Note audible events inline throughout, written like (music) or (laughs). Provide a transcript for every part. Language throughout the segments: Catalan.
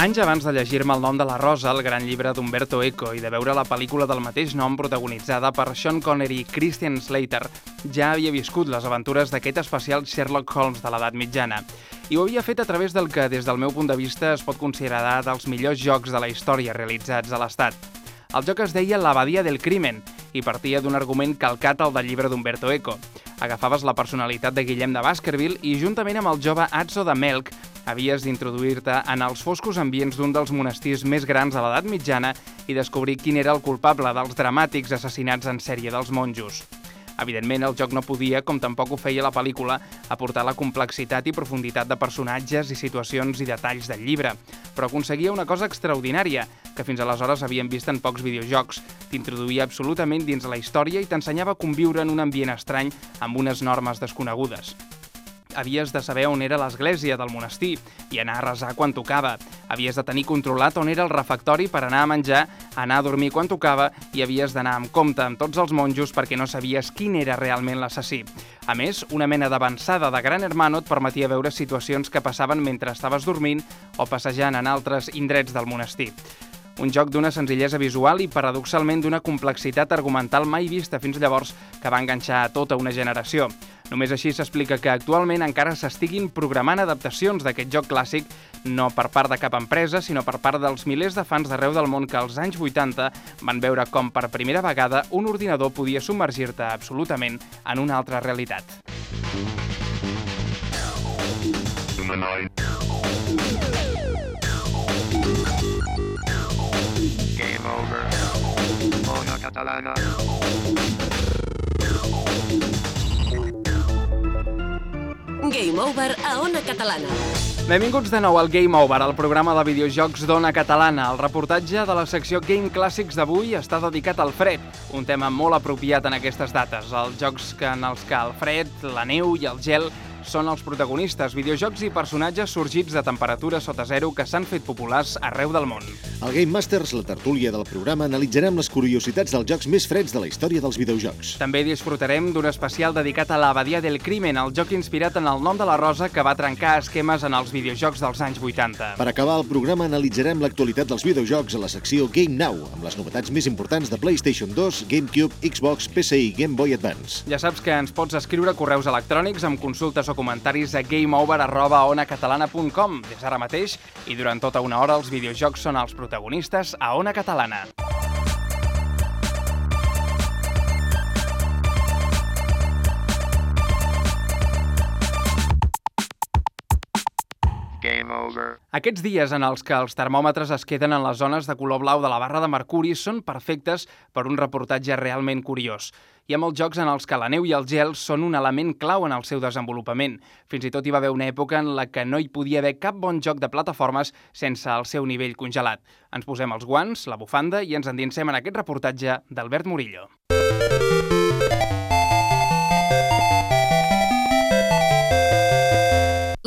Anys abans de llegir-me El nom de la rosa, el gran llibre d'Umberto Eco, i de veure la pel·lícula del mateix nom protagonitzada per Sean Connery i Christian Slater, ja havia viscut les aventures d'aquest especial Sherlock Holmes de l'edat mitjana. I ho havia fet a través del que, des del meu punt de vista, es pot considerar dels millors jocs de la història realitzats a l'Estat. El joc es deia L'Abadia del Crimen i partia d'un argument calcat al del llibre d'Umberto Eco. Agafaves la personalitat de Guillem de Baskerville i, juntament amb el jove Atzo de Melk, havies d'introduir-te en els foscos ambients d'un dels monestirs més grans de l'edat mitjana i descobrir quin era el culpable dels dramàtics assassinats en sèrie dels monjos. Evidentment, el joc no podia, com tampoc ho feia la pel·lícula, aportar la complexitat i profunditat de personatges i situacions i detalls del llibre, però aconseguia una cosa extraordinària, que fins aleshores havien vist en pocs videojocs. T'introduïa absolutament dins la història i t'ensenyava a conviure en un ambient estrany amb unes normes desconegudes havies de saber on era l'església del monestir i anar a resar quan tocava. Havies de tenir controlat on era el refectori per anar a menjar, anar a dormir quan tocava i havies d'anar amb compte amb tots els monjos perquè no sabies quin era realment l'assassí. A més, una mena d'avançada de Gran Hermano et permetia veure situacions que passaven mentre estaves dormint o passejant en altres indrets del monestir. Un joc d'una senzillesa visual i, paradoxalment, d'una complexitat argumental mai vista fins llavors que va enganxar a tota una generació. Només així s'explica que actualment encara s'estiguin programant adaptacions d'aquest joc clàssic no per part de cap empresa, sinó per part dels milers de fans d'arreu del món que als anys 80 van veure com per primera vegada un ordinador podia submergir-te absolutament en una altra realitat. Game over. Ona catalana. Game Over a Ona Catalana. Benvinguts de nou al Game Over, el programa de videojocs d'Ona Catalana. El reportatge de la secció Game Clàssics d'avui està dedicat al fred, un tema molt apropiat en aquestes dates. Els jocs que en els que el fred, la neu i el gel són els protagonistes, videojocs i personatges sorgits de temperatura sota zero que s'han fet populars arreu del món. Al Game Masters, la tertúlia del programa, analitzarem les curiositats dels jocs més freds de la història dels videojocs. També disfrutarem d'un especial dedicat a l'Abadia del Crimen, el joc inspirat en el nom de la rosa que va trencar esquemes en els videojocs dels anys 80. Per acabar el programa, analitzarem l'actualitat dels videojocs a la secció Game Now, amb les novetats més importants de PlayStation 2, GameCube, Xbox, PC i Game Boy Advance. Ja saps que ens pots escriure correus electrònics amb consultes o comentaris a gameover.onacatalana.com des d'ara mateix i durant tota una hora els videojocs són els protagonistes a Ona Catalana. Aquests dies en els que els termòmetres es queden en les zones de color blau de la barra de mercuri són perfectes per un reportatge realment curiós. Hi ha molts jocs en els que la neu i el gel són un element clau en el seu desenvolupament. Fins i tot hi va haver una època en la que no hi podia haver cap bon joc de plataformes sense el seu nivell congelat. Ens posem els guants, la bufanda i ens endinsem en aquest reportatge d'Albert Murillo.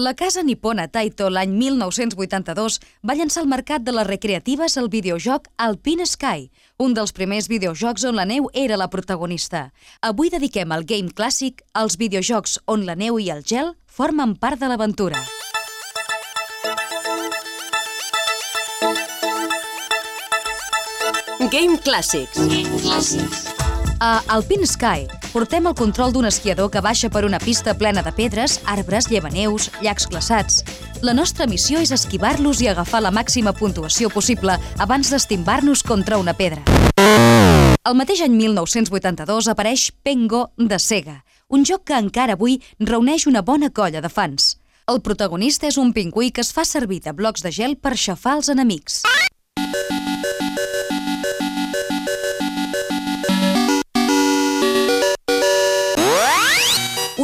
La casa nipona Taito l'any 1982 va llançar al mercat de les recreatives el videojoc Alpine Sky, un dels primers videojocs on la neu era la protagonista. Avui dediquem al game clàssic als videojocs on la neu i el gel formen part de l'aventura. Game Clàssics. A Alpine Sky portem el control d'un esquiador que baixa per una pista plena de pedres, arbres, llevaneus, llacs glaçats. La nostra missió és esquivar-los i agafar la màxima puntuació possible abans d'estimbar-nos contra una pedra. El mateix any 1982 apareix Pengo de Sega, un joc que encara avui reuneix una bona colla de fans. El protagonista és un pingüí que es fa servir de blocs de gel per xafar els enemics.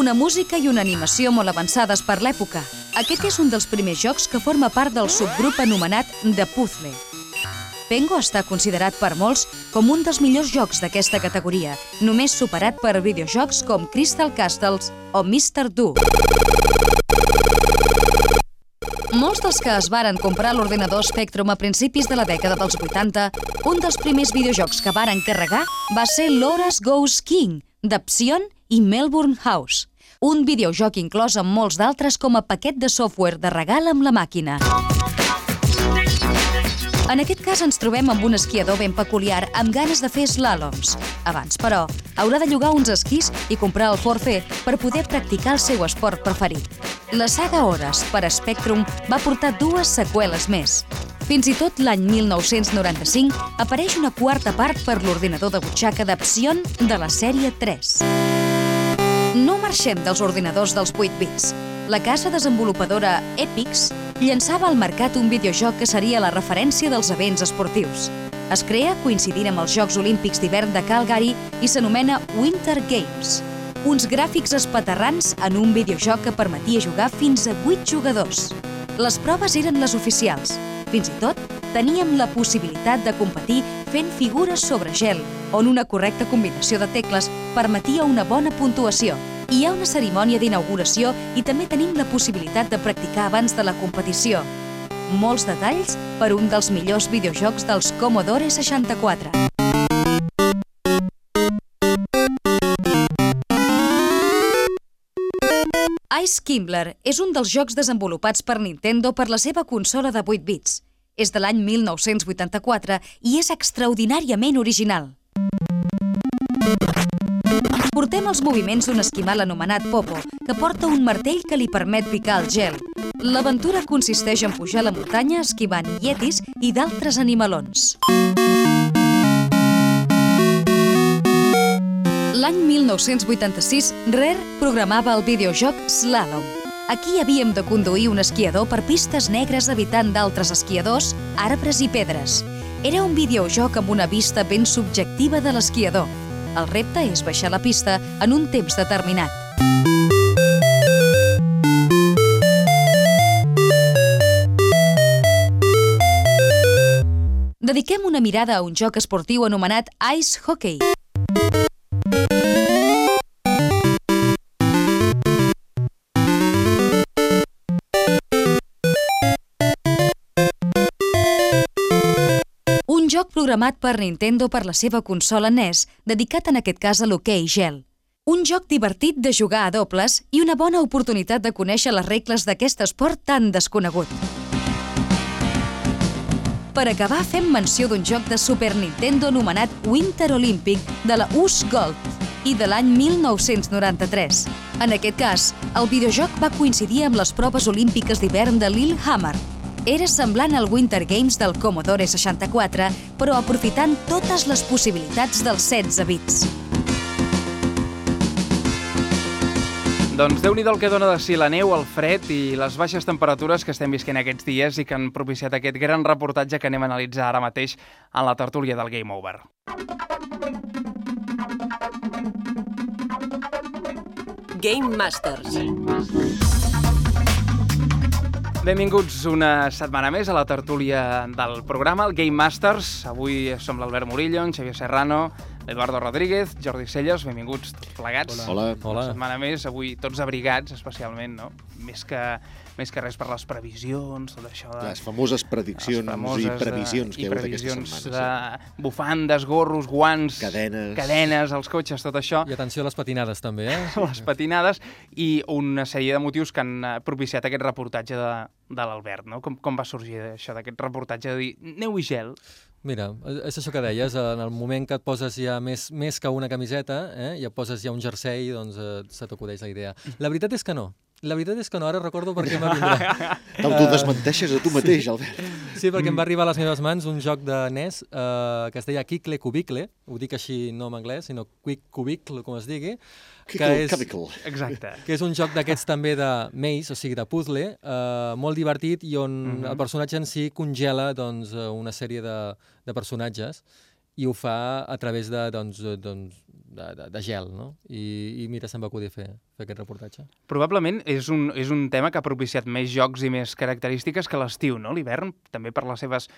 Una música i una animació molt avançades per l'època. Aquest és un dels primers jocs que forma part del subgrup anomenat The Puzzle. Pengo està considerat per molts com un dels millors jocs d'aquesta categoria, només superat per videojocs com Crystal Castles o Mr. Do. Molts dels que es varen comprar l'ordinador Spectrum a principis de la dècada dels 80, un dels primers videojocs que varen carregar va ser l'Horace Goes King, de Psion i Melbourne House, un videojoc inclòs amb molts d'altres com a paquet de software de regal amb la màquina. En aquest cas ens trobem amb un esquiador ben peculiar amb ganes de fer slàloms. Abans, però, haurà de llogar uns esquís i comprar el forfait per poder practicar el seu esport preferit. La saga Hores per Spectrum va portar dues seqüeles més. Fins i tot l'any 1995 apareix una quarta part per l'ordinador de butxaca d'Epsion de la sèrie 3. No marxem dels ordinadors dels 8 bits. La casa desenvolupadora Epix llançava al mercat un videojoc que seria la referència dels events esportius. Es crea coincidint amb els Jocs Olímpics d'hivern de Calgary i s'anomena Winter Games. Uns gràfics espaterrants en un videojoc que permetia jugar fins a 8 jugadors. Les proves eren les oficials. Fins i tot, teníem la possibilitat de competir fent figures sobre gel, on una correcta combinació de tecles permetia una bona puntuació. Hi ha una cerimònia d'inauguració i també tenim la possibilitat de practicar abans de la competició. Molts detalls per un dels millors videojocs dels Commodore 64. Ice Kimbler és un dels jocs desenvolupats per Nintendo per la seva consola de 8 bits. És de l'any 1984 i és extraordinàriament original. Portem els moviments d'un esquimal anomenat Popo, que porta un martell que li permet picar el gel. L'aventura consisteix en pujar la muntanya esquivant yetis i d'altres animalons. L'any 1986, Rare programava el videojoc Slalom. Aquí havíem de conduir un esquiador per pistes negres evitant d'altres esquiadors, arbres i pedres. Era un videojoc amb una vista ben subjectiva de l'esquiador. El repte és baixar la pista en un temps determinat. Dediquem una mirada a un joc esportiu anomenat Ice Hockey. Joc programat per Nintendo per la seva consola NES, dedicat en aquest cas a l'hoquei gel. Un joc divertit de jugar a dobles i una bona oportunitat de conèixer les regles d'aquest esport tan desconegut. Per acabar, fem menció d'un joc de Super Nintendo anomenat Winter Olympic de la US Gold i de l'any 1993. En aquest cas, el videojoc va coincidir amb les proves olímpiques d'hivern de Lillehammer. Era semblant al Winter Games del Commodore 64, però aprofitant totes les possibilitats dels 16 bits. Doncs déu nhi el que dona de si la neu, el fred i les baixes temperatures que estem visquent aquests dies i que han propiciat aquest gran reportatge que anem a analitzar ara mateix a la tertúlia del Game Over. Game Masters. Benvinguts una setmana més a la tertúlia del programa, el Game Masters. Avui som l'Albert Murillo, en Xavier Serrano, l'Eduardo Rodríguez, Jordi Celles, benvinguts plegats. Hola. Una setmana més, avui tots abrigats, especialment, no? Més que, més que res per les previsions, tot això de... Les famoses prediccions les famoses, i previsions de, que hi ha hagut aquesta previsions setmana. de bufandes, gorros, guants, Cadenes. cadenes, els cotxes, tot això, I atenció a les patinades també, eh? (laughs) les patinades i una sèrie de motius que han eh, propiciat aquest reportatge de, de l'Albert, no? Com, com va sorgir això, d'aquest reportatge de dir neu i gel? Mira, és això que deies, en el moment que et poses ja més, més que una camiseta, eh, i et poses ja un jersei, doncs eh, se t'acudeix la idea. La veritat és que no. La veritat és que no, ara recordo per (laughs) què em va vindre. T'autodesmenteixes a tu mateix, Albert. Sí, perquè em va arribar a les meves mans un joc de NES eh, que es deia Kikle Cubicle, ho dic així no en anglès, sinó Quick Cubicle, com es digui, que és. Exacte. que és un joc d'aquests també de maze, o sigui, de puzzle, eh, molt divertit i on Mhm. el personatge en si congela doncs, eh, una sèrie de, de personatges i ho fa a través de, doncs, eh, doncs, de, de, de gel, no? I, I mira, se'm va acudir fer, fer aquest reportatge. Probablement és un, és un tema que ha propiciat més jocs i més característiques que l'estiu, no? L'hivern, també per les seves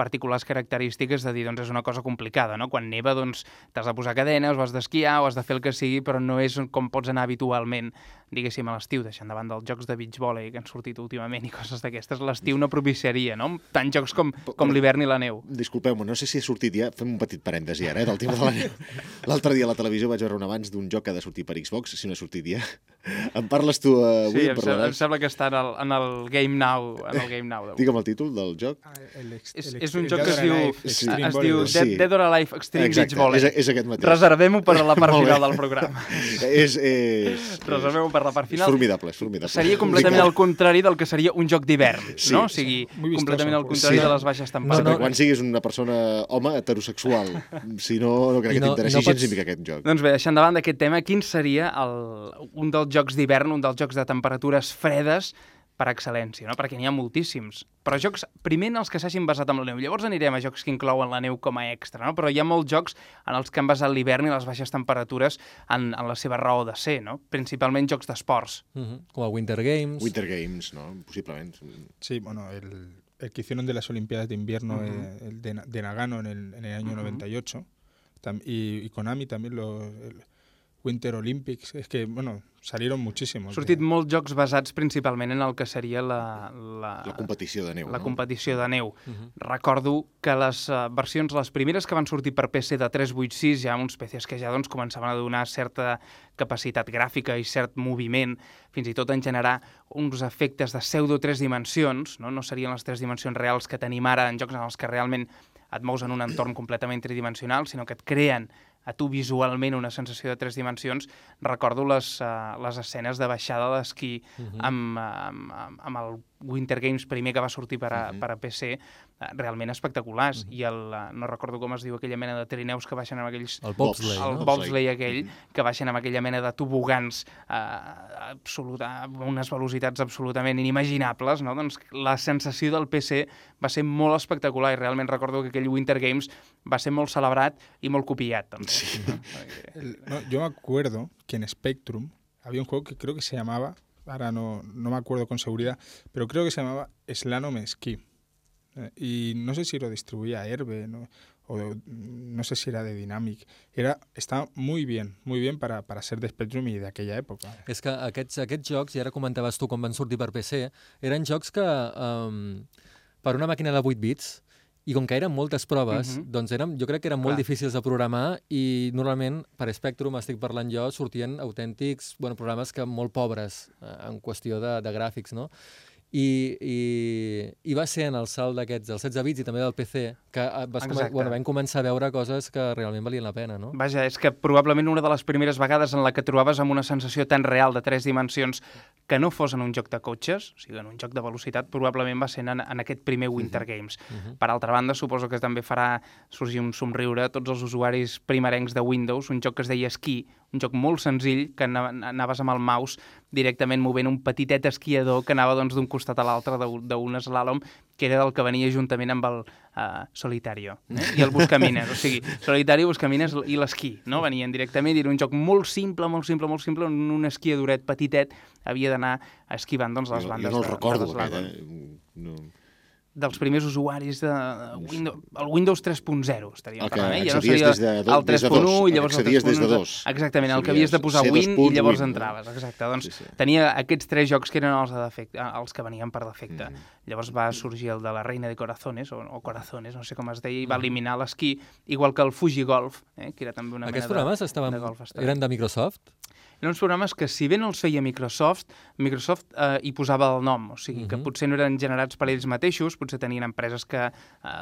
particulars característiques de dir, doncs és una cosa complicada, no? Quan neva, doncs t'has de posar cadenes, o has d'esquiar, o has de fer el que sigui, però no és com pots anar habitualment, diguéssim, a l'estiu, deixant davant dels jocs de beach volley que han sortit últimament i coses d'aquestes, l'estiu no propiciaria, no? Tant jocs com, com l'hivern i la neu. Disculpeu-me, no sé si ha sortit ja, fem un petit parèntesi ara, eh, del tema de la neu. (laughs) L'altre dia a la televisió televisió vaig veure un abans d'un joc que ha de sortir per Xbox, si no ha sortit ja. (laughs) em parles tu uh, avui, Sí, em, sembla, em sembla que està en el, en el Game Now. En el Game Now. Digue'm el títol del joc. Ah, el ex- És, el és un joc que es Dead or diu, Alive es, diu Volleyball. Dead, Sí. Dead or Alive Extreme Exacte, Beach Volley. és, és aquest mateix. Reservem-ho per a la part (laughs) final del programa. és, és, (laughs) Reservem-ho per la part és final. formidable, és formidable. Seria completament el contrari del que seria un joc d'hivern, Sí, no? O sí. sigui, completament el contrari Sí. de les baixes temperatures. quan siguis una persona home heterosexual. Si no, no crec I que no- t'interessi no gens pots- ni mica aquest joc. Doncs bé, deixant de banda aquest tema, quin seria el, un dels jocs d'hivern, un dels jocs de temperatures fredes per excel·lència, no? perquè n'hi ha moltíssims. Però jocs, primer en els que s'hagin basat amb la neu, llavors anirem a jocs que inclouen la neu com a extra, no? però hi ha molts jocs en els que han basat l'hivern i les baixes temperatures en, en la seva raó de ser, no? principalment jocs d'esports. Uh -huh. Com el Winter Games. Winter Games, no? Possiblement. Sí, bueno, el, el que hicieron de las Olimpiadas de Invierno, eh, el de, de Nagano en el, en el año 98, tam- y, y Konami también, los el Winter Olympics, es que, bueno, salieron muchísimos. Han de- sortit molts jocs basats principalment en el que seria la, la, La competició de neu, la no? competició de neu. Recordo que les uh, versions, les primeres que van sortir per PC de 386, ja uns PCs que ja doncs, començaven a donar certa capacitat gràfica i cert moviment, fins i tot en generar uns efectes de pseudo tres dimensions, no, no serien les tres dimensions reals que tenim ara en jocs en els que realment et mous en un entorn completament tridimensional, sinó que et creen a tu visualment una sensació de tres dimensions, recordo les, uh, les escenes de baixada d'esquí amb, amb, amb, amb el Winter Games primer que va sortir per a, per a PC, eh, realment espectaculars. I el, eh, no recordo com es diu aquella mena de trineus que baixen amb aquells... El bobsleigh, el no? bobsleigh aquell, que baixen amb aquella mena de tobogans eh, absoluta, amb unes velocitats absolutament inimaginables, no? Doncs la sensació del PC va ser molt espectacular i realment recordo que aquell Winter Games va ser molt celebrat i molt copiat, també. Sí. No? Perquè- El- no, yo me acuerdo que en Spectrum había un juego que creo que se llamaba, ahora no, no me acuerdo con seguridad, pero creo que se llamaba Slalom Ski. Eh, y no sé si lo distribuía Herbe, ¿no? o de- no sé si era de Dynamic. Era, estaba muy bien, muy bien para, para ser de Spectrum y de aquella época. És que aquests, aquests jocs, i ara comentaves tu com van sortir per PC, eren jocs que um, per una màquina de 8 bits i com que eren moltes proves, Mhm. doncs eren, jo crec que eren molt Clar. difícils de programar i normalment per Spectrum, estic parlant jo, sortien autèntics bueno, programes que molt pobres eh, en qüestió de, de gràfics, no? I, i, i va ser en el salt d'aquests, dels 16 bits i també del PC, que eh, vas Exacte. bueno, vam començar a veure coses que realment valien la pena, no? Vaja, és que probablement una de les primeres vegades en la que trobaves amb una sensació tan real de tres dimensions que no fos en un joc de cotxes, o sigui, en un joc de velocitat, probablement va ser en, en aquest primer Winter Games. Per altra banda, suposo que també farà sorgir un somriure a tots els usuaris primerencs de Windows, un joc que es deia Ski, un joc molt senzill, que ana- anaves amb el mouse directament movent un petitet esquiador que anava doncs, d'un costat a l'altre d'un slalom, que era el que venia juntament amb el uh, Solitario eh? i el Buscamines. O sigui, Solitario, Buscamines i l'esquí, no? Venien directament i era un joc molt simple, molt simple, molt simple, on un esquiadoret petitet havia d'anar esquivant doncs, les bandes jo no el de, recordo, de aquest, bandes. eh? No. Dels primers usuaris de Windows, el Windows 3.0 estaríem que parlant, eh? Ja no seria des de do- el des de 3.1 dos, i llavors el accedies des de 3.1, dos. Exactament, el que havies de posar C2 Win i llavors Win, entraves. Exacte, doncs Sí, sí. tenia aquests tres jocs que eren els, de defecte, els que venien per defecte. Mhm. Llavors va sorgir el de la Reina de Corazones, o, o Corazones, no sé com es deia, i va eliminar l'esquí, igual que el Fuji Golf, eh? que era també una Aquests mena programes de, estaven, de golf estrany. eren de Microsoft? Eren uns programes que, si bé no els feia Microsoft, Microsoft eh, hi posava el nom, o sigui, que Mhm. potser no eren generats per ells mateixos, potser tenien empreses que eh,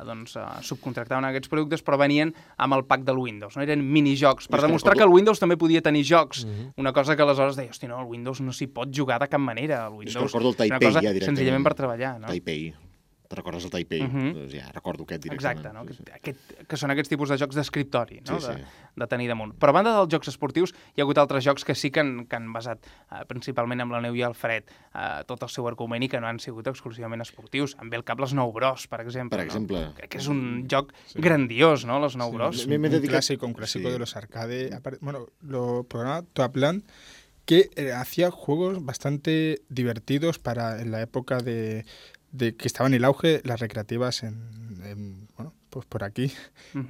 doncs, eh, subcontractaven aquests productes, però venien amb el pack del Windows, no? eren minijocs, per És que demostrar que recordo- el Windows també podia tenir jocs, Mhm. una cosa que aleshores deia, hosti, no, el Windows no s'hi pot jugar de cap manera, el És Windows que recordo el és una Taipei cosa ja directament. senzillament per treballar, no? Taipei. Te recordes el Taipei? Mhm. Doncs ja recordo aquest directament. Exacte, no? Sí, sí. Aquest, aquest, que són aquests tipus de jocs d'escriptori, no? Sí, sí. De, de tenir damunt. Però a banda dels jocs esportius, hi ha hagut altres jocs que sí que han, que han basat eh, principalment amb la neu i el fred eh, tot el seu argument i que no han sigut exclusivament esportius. Em ve al cap les Nou Bros, per exemple. Per exemple. No? Crec que és un joc grandiós, no?, les Nou Bros. Me- me he un dedicat- clásico, un clásico sí. de los arcade. Bueno, lo programa Toaplan que eh, hacía juegos bastante divertidos para en la época de, de que estaban en el auge las recreativas en, en, bueno, pues por aquí.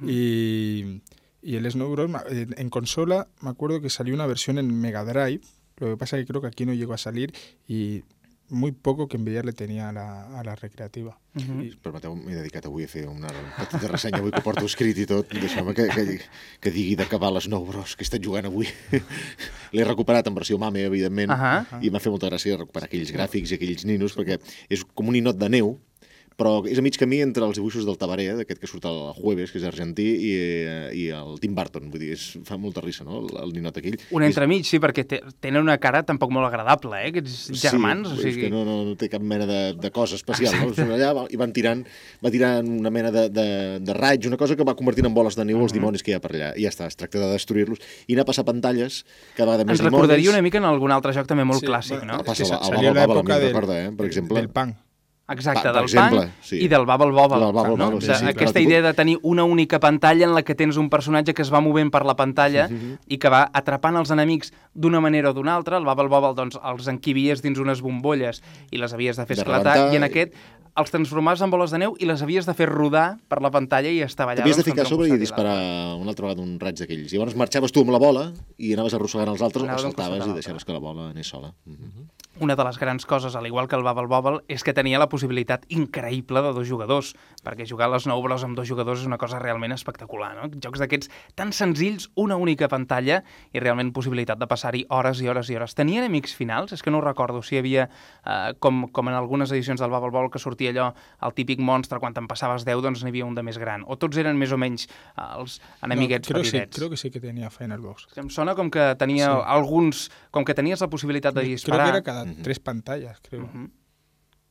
Y, y el Snow Bros. En, en consola me acuerdo que salió una versión en Mega Drive. Lo que pasa es que creo que aquí no llegó a salir y muy poco que envidia le tenía a la, a la recreativa. Uh -huh. Permeteu, m'he dedicat avui a fer una petita ressenya avui que porto escrit i tot. Deixeu-me que, que, que digui d'acabar les nou bros que he estat jugant avui. (laughs) L'he recuperat en versió mame, evidentment, Uh -huh. i m'ha fet molta gràcia recuperar aquells gràfics i aquells ninos, perquè és com un ninot de neu, però és a mig camí entre els dibuixos del Tabaré, d'aquest que surt el Jueves, que és argentí, i, eh, i el Tim Burton. Vull dir, és, fa molta risa, no?, el, el ninot aquell. Un entremig, sí, perquè te, tenen una cara tampoc molt agradable, eh, aquests germans. Sí, o és sigui... que no, no, no té cap mena de, de cosa especial. No? Són allà i van tirant, va tirant una mena de, de, de raig, una cosa que va convertint en boles de neu els dimonis que hi ha per allà. I ja està, es tracta de destruir-los i anar a passar pantalles cada vegada més Ens recordaria dimonis. una mica en algun altre joc també molt Sí, clàssic, no? és Passa a del, recorda, eh, per exemple. del pan. Exacte, Pa- per del exemple, punk sí. i del Bubble Bobble. Del Bubble no? Bobble, sí, De- sí, Aquesta però- idea de tenir una única pantalla en la que tens un personatge que es va movent per la pantalla i que va atrapant els enemics d'una manera o d'una altra. El Bubble Bobble doncs, els enquivies dins unes bombolles i les havies de fer De esclatar, rebentar i en aquest els transformaves en boles de neu i les havies de fer rodar per la pantalla i estava allà... T'havies de ficar a un sobre i disparar una altra vegada un raig d'aquells. Llavors marxaves tu amb la bola i anaves arrossegant els altres, Anaves o saltaves i deixaves que la bola anés sola. Mhm. Una de les grans coses, al igual que el Bubble Bobble, és que tenia la possibilitat increïble de dos jugadors, perquè jugar a les nou bros amb dos jugadors és una cosa realment espectacular, no? Jocs d'aquests tan senzills, una única pantalla i realment possibilitat de passar-hi hores i hores i hores. Tenien amics finals? És que no ho recordo si hi havia, eh, com, com en algunes edicions del Bubble Bobble, que sortia allò, el típic monstre, quan te'n passaves 10, doncs n'hi havia un de més gran. O tots eren més o menys eh, els enemiguets No, creo, que sí, petitets. creo que sí que tenía Final Box. Em sona com que tenia Sí. alguns... Com que tenies la possibilitat de Creo disparar... que era cada tres pantallas, creo.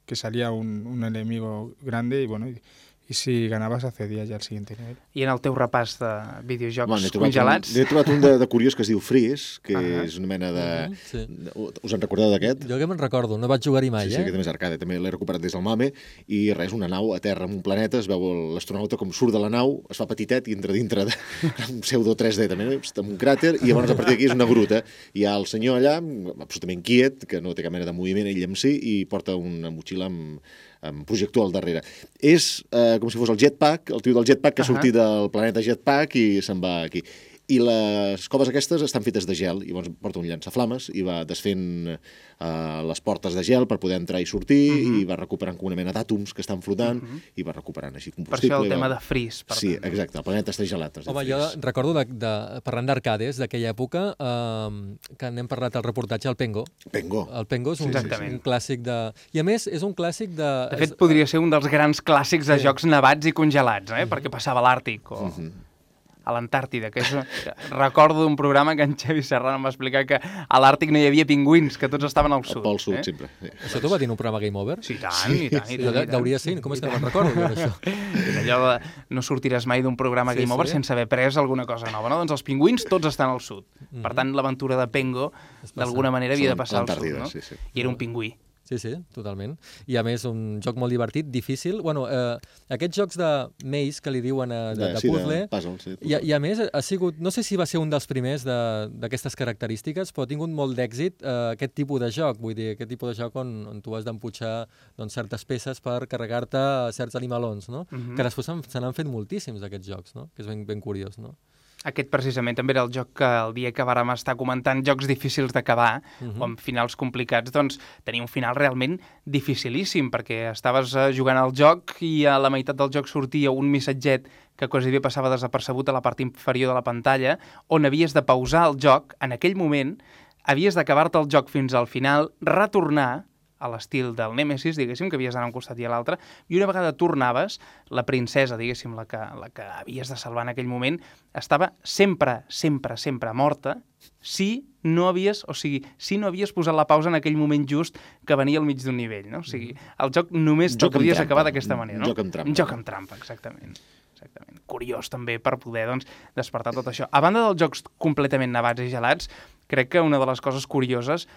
Que salía un, un enemigo grande y bueno, y, y si ganabas accedías ya al siguiente nivel. I en el teu repàs de videojocs un, congelats... n'he trobat un de, de curiós que es diu Freeze, que Ahà. és una mena de... Mhm, sí. Us en recordeu d'aquest? Jo que me'n recordo, no vaig jugar-hi mai, Sí, sí, eh? aquest també és arcade, també l'he recuperat des del mame, i res, una nau a terra en un planeta, es veu l'astronauta com surt de la nau, es fa petitet i entra dintre de (laughs) un pseudo 3D també, no? amb un cràter, i llavors a partir d'aquí és una gruta. Hi ha el senyor allà, absolutament quiet, que no té cap mena de moviment, ell amb si, i porta una motxilla amb, amb projector al darrere. És eh, com si fos el jetpack, el tio del jetpack que ha Ahà. sortit del planeta jetpack i se'n va aquí. I les coves aquestes estan fetes de gel, i llavors porta un llançaflames i va desfent eh, les portes de gel per poder entrar i sortir, i va recuperant com una mena d'àtoms que estan flotant, i va recuperant així Per combustible. això el i va- tema de freeze. Per Sí, tant. exacte, el planeta està gelat. Home, jo recordo, de, de, parlant d'arcades d'aquella època, eh, que n'hem parlat al reportatge, el Pengo. Pengo. El Pengo és un, Exactament. un clàssic de... I a més, és un clàssic de... De fet, podria ser un dels grans clàssics de jocs nevats i congelats, eh? perquè passava a l'Àrtic o a l'Antàrtida, que és... recordo d'un programa que en Xavi Serrano em va explicar que a l'Àrtic no hi havia pingüins, que tots estaven al sud. pol sud, eh? sempre. Sí. Això t'ho va dir en un programa Game Over? Sí, i tant, i tant, i Jo tant. de- i tant. Deuria ser, com és que no me'n recordo, jo, d'això? (laughs) És allò de no sortiràs mai d'un programa Sí, Game Over sí. sense haver pres alguna cosa nova, no? Doncs els pingüins tots estan al sud. Mhm. Per tant, l'aventura de Pengo, d'alguna manera, havia de passar al sud, no? sí, sí. I era un pingüí. Sí, sí, totalment. I a més, un joc molt divertit, difícil. Bueno, eh, aquests jocs de maze, que li diuen eh, de, de sí, puzzle, De puzzle, sí, I, I a més, ha sigut, no sé si va ser un dels primers de- d'aquestes característiques, però ha tingut molt d'èxit eh, aquest tipus de joc, vull dir, aquest tipus de joc on, on tu has d'emputxar doncs, certes peces per carregar-te certs animalons, no? Mhm. Que després se n'han fet moltíssims d'aquests jocs, no? Que és ben, ben curiós, no? Aquest precisament també era el joc que el dia que vàrem estar comentant jocs difícils d'acabar, uh. -huh. o amb finals complicats, doncs tenia un final realment dificilíssim, perquè estaves eh, jugant al joc i a la meitat del joc sortia un missatget que quasi bé passava desapercebut a la part inferior de la pantalla, on havies de pausar el joc en aquell moment, havies d'acabar-te el joc fins al final, retornar a l'estil del Nemesis, diguéssim, que havies d'anar a un costat i a l'altre, i una vegada tornaves, la princesa, diguéssim, la que, la que havies de salvar en aquell moment, estava sempre, sempre, sempre morta si no havies, o sigui, si no havies posat la pausa en aquell moment just que venia al mig d'un nivell, no? O sigui, el joc només joc podies trampa, acabar d'aquesta manera, no? joc amb trampa. Joc amb trampa, exactament. Exactament. Curiós també per poder doncs, despertar tot això. A banda dels jocs completament nevats i gelats, crec que una de les coses curioses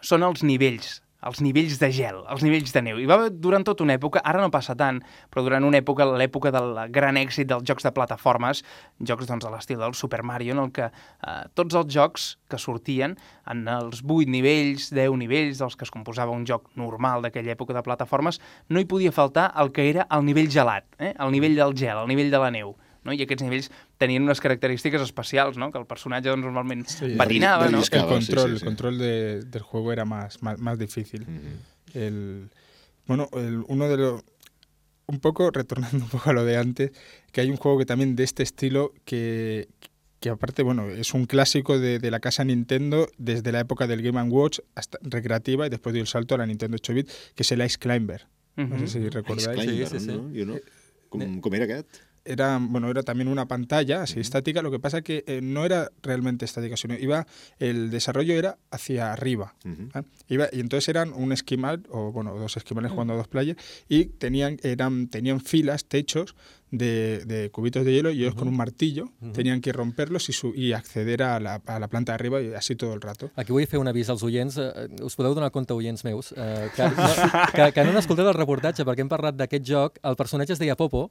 són els nivells, els nivells de gel, els nivells de neu. I va haver durant tota una època, ara no passa tant, però durant una època, l'època del gran èxit dels jocs de plataformes, jocs doncs, a l'estil del Super Mario, en el que eh, tots els jocs que sortien en els 8 nivells, 10 nivells dels que es composava un joc normal d'aquella època de plataformes, no hi podia faltar el que era el nivell gelat, eh? el nivell del gel, el nivell de la neu. No? I aquests nivells tenien unes característiques especials, no? que el personatge doncs, normalment Sí. patinava, no? El sí, control, sí, el control de- del juego era más, más, más difícil. El, bueno, el- uno de los... Un poco, retornando (laughs) un poco a lo de antes, que hay un juego que también de este estilo que, que aparte, bueno, es un clásico de, de la casa Nintendo desde la época del Game Watch hasta recreativa y después dio el salto a la Nintendo 8-bit, que es el Ice Climber. No sé si Ice recordáis. Climber, Sí, sí, sí. no? Jo no. Com, com era aquest? Era, bueno, era también una pantalla así Ujú. estática, lo que pasa que eh, no era realmente estática, sino iba, el desarrollo era hacia arriba. Uh ¿ah? Iba, y entonces eran un esquimal, o bueno, dos esquimales jugando a dos players, y tenían, eran, tenían filas, techos de, de cubitos de hielo, y ellos con un martillo tenían que romperlos y, su, y acceder a la, a la planta de arriba, y así todo el rato. Aquí vull fer un avís als oients. Eh, us podeu donar compte, oients meus, eh, que, no, que, que no han escoltat el reportatge perquè hem parlat d'aquest joc. El personatge es deia Popo.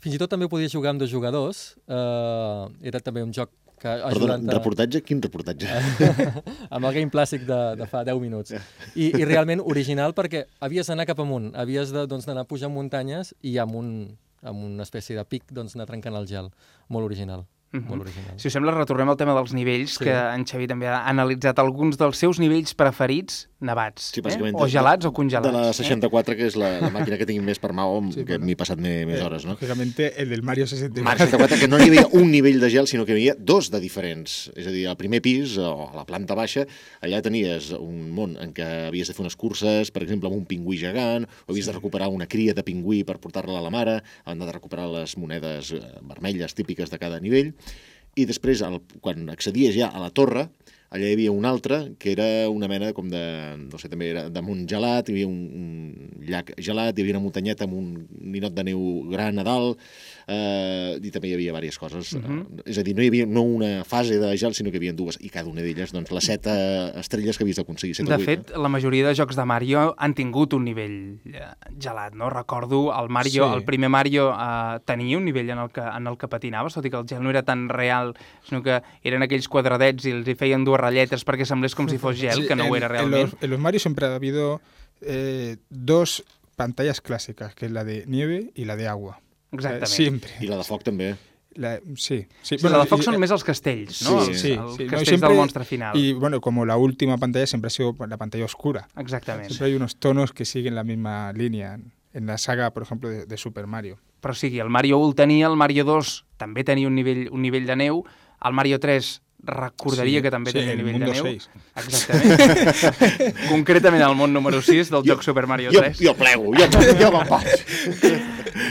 Fins i tot també podia jugar amb dos jugadors. Eh, era també un joc que Perdona, ajudant... reportatge? Quin reportatge? (laughs) amb el game clàssic de, de fa 10 minuts. I, I realment original perquè havies d'anar cap amunt, havies doncs, d'anar pujant muntanyes i amb, un, amb una espècie de pic doncs, anar trencant el gel. Molt original. Mhm. Molt original. Si us sembla, retornem al tema dels nivells, Sí. que en Xavi també ha analitzat alguns dels seus nivells preferits nevats. Sí, eh? O gelats o congelats. De la 64, que és la, la màquina que tinc més per mà, o Sí, que bueno. m'hi he passat més, més hores, no? Lógicamente, el del Mario 64. Mario 64, que no hi havia un nivell de gel, sinó que hi havia dos de diferents. És a dir, al primer pis, o a la planta baixa, allà tenies un món en què havies de fer unes curses, per exemple, amb un pingüí gegant, o havies de recuperar una cria de pingüí per portar-la a la mare, han de recuperar les monedes eh, vermelles típiques de cada nivell, i després, el, quan accedies ja a la torre, allà hi havia un altre que era una mena com de, no sé, també era damunt gelat, hi havia un, un llac gelat, hi havia una muntanyeta amb un ninot de neu gran a dalt, eh, i també hi havia diverses coses. Uh Mhm. -huh. És a dir, no hi havia no una fase de gel, sinó que hi havia dues, i cada una d'elles, doncs, les set eh, estrelles que havies d'aconseguir, De vuit. fet, la majoria de jocs de Mario han tingut un nivell eh, gelat, no? Recordo el Mario, Sí. el primer Mario eh, tenia un nivell en el, que, en el que patinaves, tot i que el gel no era tan real, sinó que eren aquells quadradets i els hi feien dues ratlletes perquè semblés com si fos gel, Sí, que no en, ho era En realment. los, en los Mario siempre ha habido eh, dos pantallas clásicas, que es la de nieve y la de agua. Eh, Exactament. siempre. I la de foc també. La- sí, sí. Sí, la de foc y- són més els castells, no? Sí, sí, els sí. No, siempre- del monstre final. Y bueno, como la última pantalla siempre ha sido la pantalla oscura. Exactament. Siempre hay unos tonos que siguen la misma línea. En, en la saga, por ejemplo, de, de Super Mario. Però o sigui, el Mario 1 el tenia, el Mario 2 també tenia un nivell, un nivell de neu, el Mario 3 recordaria Sí, que també sí, tenia nivell de neu. 6. Exactament. (laughs) Concretament el món número 6 del (laughs) joc Super Mario Jo, 3. jo plego, jo, (laughs) jo me'n vaig.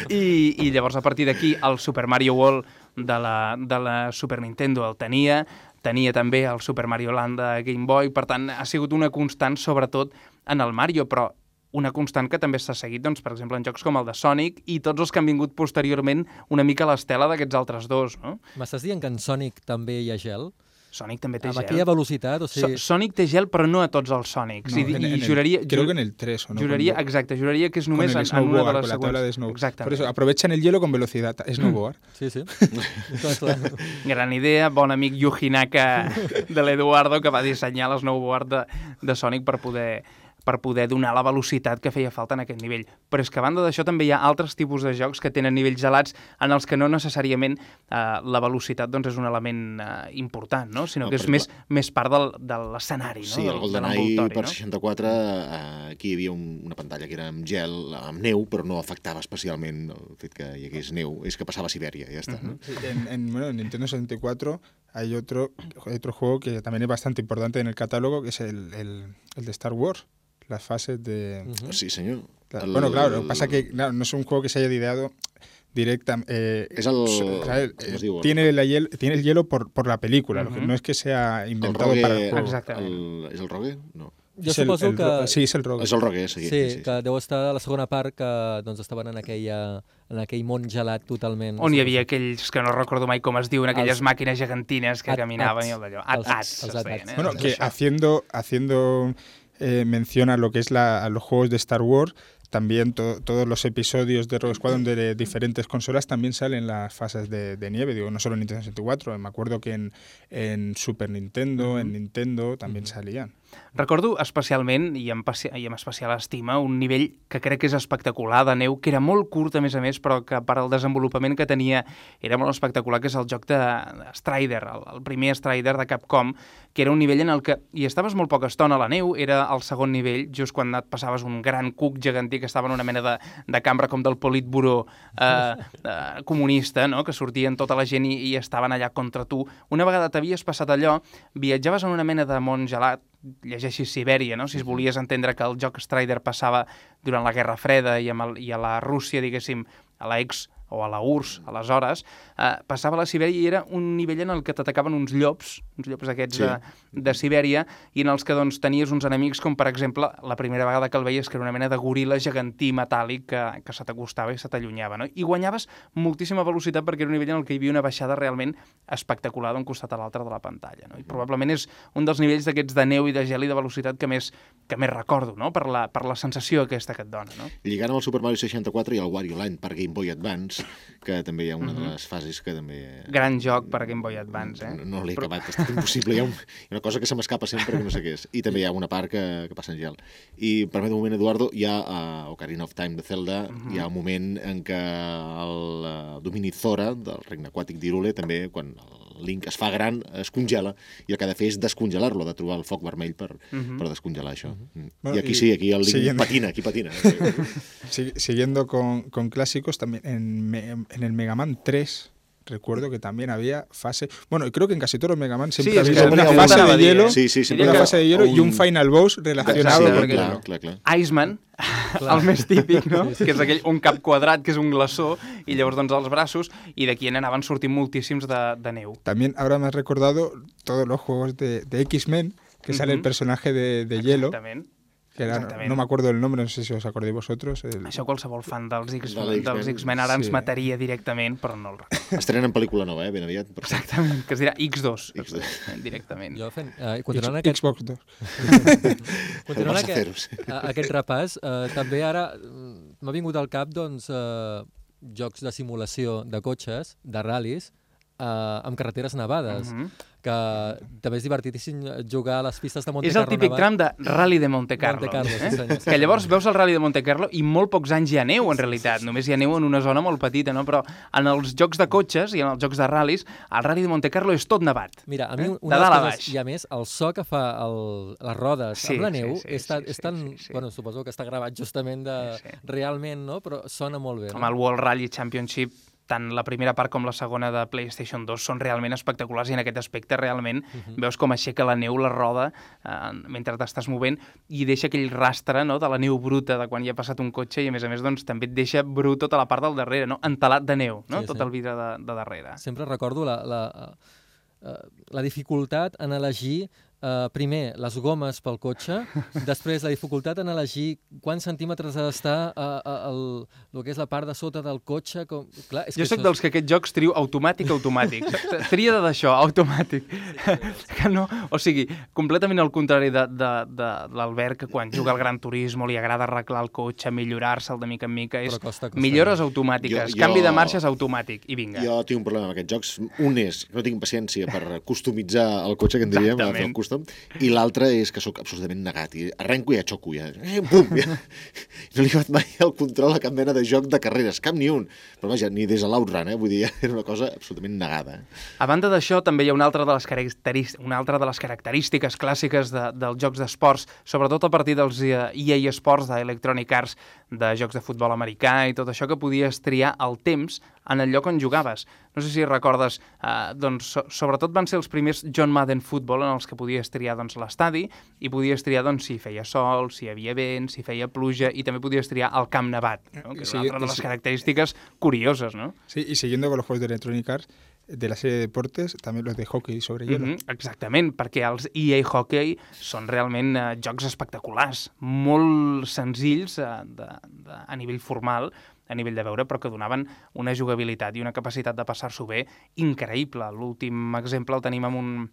I, I llavors, a partir d'aquí, el Super Mario World de la, de la Super Nintendo el tenia, tenia també el Super Mario Land de Game Boy, per tant, ha sigut una constant, sobretot, en el Mario, però una constant que també s'ha seguit, doncs, per exemple, en jocs com el de Sonic i tots els que han vingut posteriorment una mica a l'estela d'aquests altres dos, no? M'estàs dient que en Sonic també hi ha gel? Sonic també té Amb gel. aquella velocitat, o So sigui... Sonic té gel, però no a tots els Sonics. No, I, en- i en el- juraria, creo ju- que en el 3 o no. juraria, Con- exacte, juraria que és només el en, en una de snowboard, les con la tabla de següents. snow. Exactament. Por eso aprovechan el hielo con velocidad. (laughs) Snowboard. Sí, sí. (laughs) clar. Gran idea, bon amic Yuji Naka de l'Eduardo que va dissenyar l'snowboard de, de Sonic per poder per poder donar la velocitat que feia falta en aquest nivell. Però és que a banda d'això també hi ha altres tipus de jocs que tenen nivells gelats en els que no necessàriament eh, la velocitat doncs, és un element eh, important, no? sinó No, que és més, més part del, de l'escenari, no? Sí, el GoldenEye per no? 64, eh, aquí hi havia un, una pantalla que era amb gel, amb neu, però no afectava especialment el fet que hi hagués neu. És que passava a Sibèria, ja està. no? Sí, En, en, bueno, en Nintendo 64 hay otro, otro juego que también es bastante importante en el catálogo, que es el, el, el de Star Wars. Las fases de... Mhm. Sí, senyor. Claro, El- bueno, claro, lo que pasa que claro, no es un juego que se haya ideado directa. eh, Es el- eh, ¿cómo os digo? tiene, la hiel- tiene el hielo por, por la película, lo que no es que sea El inventado Rogue, para el juego. Exactament. el, és el Rogue? No. Jo Es el- suposo el que... Sí, es el Rogue. És el Rogue, sí. Sí, sí, sí. que deu estar a la segona part que doncs, estaven en, aquella, en aquell món gelat totalment. On hi havia aquells que no recordo mai com es diuen, aquelles Els- màquines gegantines que At- caminaven ats. i el d'allò. At, Els- ats, els es deien, at-ats. eh? Bueno, Doncs que això. haciendo, haciendo eh, mención a lo que es la, a los juegos de Star Wars, también to- todos los episodios de Rogue Squadron de diferentes consolas también salen las fases de, de nieve, digo, no solo en Nintendo 64, me acuerdo que en, en Super Nintendo, en Nintendo también salían. Recordo especialment, i amb, i amb especial estima, un nivell que crec que és espectacular de neu, que era molt curt, a més a més, però que per al desenvolupament que tenia era molt espectacular, que és el joc de de Strider, el, el primer Strider de Capcom, que era un nivell en el que hi estaves molt poca estona a la neu, era el segon nivell, just quan et passaves un gran cuc gegantí que estava en una mena de, de cambra com del Politburó eh, eh, comunista, no? que sortien tota la gent i, i estaven allà contra tu. Una vegada t'havies passat allò, viatjaves en una mena de món gelat, llegeixis Sibèria, no? si es volies entendre que el joc Strider passava durant la Guerra Freda i, amb el, i a la Rússia, diguéssim, a la ex o a la URSS, aleshores, eh, passava a la Sibèria i era un nivell en el que t'atacaven uns llops, uns llops d'aquests Sí. de, de Sibèria, i en els que doncs, tenies uns enemics com, per exemple, la primera vegada que el veies, que era una mena de goril·la gegantí metàl·lic que, que se t'acostava i se t'allunyava. No? I guanyaves moltíssima velocitat perquè era un nivell en el que hi havia una baixada realment espectacular d'un costat a l'altre de la pantalla. No? I probablement és un dels nivells d'aquests de neu i de gel i de velocitat que més, que més recordo, no? per, la, per la sensació aquesta que et dona. No? Lligant amb el Super Mario 64 i el Wario Land per Game Boy Advance, que també hi ha una Mhm. de les fases que també... Gran joc per a Game Boy Advance, eh? No, no l'he acabat, ha estat impossible. Hi ha, un, una cosa que se m'escapa sempre que no sé què és. I també hi ha una part que, que passa en gel. I permet un moment, Eduardo, hi ha a Ocarina of Time de Zelda, Mhm. hi ha un moment en què el uh, domini Zora, del regne aquàtic d'Irule, també, quan el Link es fa gran, es congela, i el que ha de fer és descongelar-lo, de trobar el foc vermell per, Mhm. per descongelar això. Mm. Bueno, I aquí i sí, aquí el Link siguiendo- patina, aquí patina. (laughs) Si- siguiendo con, con clásicos, también en, en el Mega Man 3 recuerdo que también había fase... Bueno, y creo que en casi todos los Mega Man siempre Sí, había una fase de hielo? Sí, sí, una fase de hielo y un final boss relacionado Sí, con perquè- el clar, hielo. clar, clar. Iceman, (laughs) el més típic, no? que és aquell, un cap quadrat, que és un glaçó, i llavors doncs els braços, i d'aquí en anaven sortint moltíssims de, de neu. También ahora me has recordado todos los juegos de, de X-Men, que sale el personaje de, de hielo, Exactament. Que era, exactament. no me acuerdo el nombre, no sé si os acordáis vosotros. el- Això qualsevol fan dels X- De l'X-Men, dels X-Men ara ens sí. mataria directament, però no el recordo. Estrenen pel·lícula nova, eh? Ben aviat. Per cert. Exactament, que es dirà X2, X2. (laughs) directament. Jo fent, eh, X- continuant aquest, Xbox 2. (laughs) continuant aquest, aquest repàs, eh, també ara mm, m'ha vingut al cap doncs, eh, jocs de simulació de cotxes, de ral·lis, eh, amb carreteres nevades, Mhm. que també és divertidíssim jugar a les pistes de Monte És el Carlo típic tram de Rally de Monte Carlo. Monte Carlo, sí, eh? senyor, sí, que llavors veus el Rally de Monte Carlo i molt pocs anys hi ha neu, en realitat. Només hi ha neu en una zona molt petita, no? Però en els jocs de cotxes i en els jocs de ral·lis, el Rally de Monte Carlo és tot nevat. Mira, a mi Eh? una De de, les coses, i a més, el so que fa el, les rodes Sí, amb la sí, neu sí, és, tan, sí, és sí, tan sí, sí. bueno, suposo que està gravat justament de, Sí, sí. realment, no? Però sona molt bé. Com No? el World Rally Championship, tant la primera part com la segona de PlayStation 2 són realment espectaculars i en aquest aspecte realment veus com aixeca la neu la roda eh, mentre t'estàs movent i deixa aquell rastre no, de la neu bruta de quan hi ha passat un cotxe i a més a més doncs, també et deixa brut tota la part del darrere, no? entelat de neu, no? Sí, tot sí. el vidre de, de darrere. Sempre recordo la, la, eh, la dificultat en elegir Uh, primer, les gomes pel cotxe, (laughs) després la dificultat en elegir quants centímetres ha d'estar uh, uh, el, el que és la part de sota del cotxe. Com... Clar, és Jo que sóc això dels que aquests jocs trio automàtic, automàtic. Tria de d'això, automàtic. (laughs) que no, o sigui, completament al contrari de, de, de l'Albert, que quan juga al Gran Turismo li agrada arreglar el cotxe, millorar-se'l de mica en mica. És Però costa, costa. millores automàtiques, Jo- jo- canvi de marxes automàtic, i vinga. Jo tinc un problema amb aquests jocs. Un és que no tinc paciència per customitzar el cotxe, que en diríem, custom, i l'altre és que sóc absolutament negat. I arrenco i ja xoco, ja. Eh, bum, ja. No li he mai el control a cap mena de joc de carreres, cap ni un. Però vaja, ni des de l'Outrun, eh? Vull dir, (laughs) era una cosa absolutament negada. A banda d'això, també hi ha una altra de les, caracteris- una altra de les característiques clàssiques de, dels jocs d'esports, sobretot a partir dels eh, EA Sports d'Electronic Arts, de jocs de futbol americà i tot això, que podies triar el temps en el lloc on jugaves. No sé si recordes, eh, doncs, so, sobretot van ser els primers John Madden Football en els que podies triar doncs, l'estadi i podies triar doncs, si feia sol, si hi havia vent, si feia pluja i també podies triar el camp nevat, no? que és Sí, una altra i de les sí. característiques curioses, no? Sí, y siguiendo con los juegos de Electronic Arts, de la serie de deportes, también los de hockey sobre hielo. Mm -hmm, exactament, perquè els EA Hockey són realment eh, jocs espectaculars, molt senzills eh, de, de, a nivell formal, a nivell de veure, però que donaven una jugabilitat i una capacitat de passar-s'ho bé increïble. L'últim exemple el tenim amb un,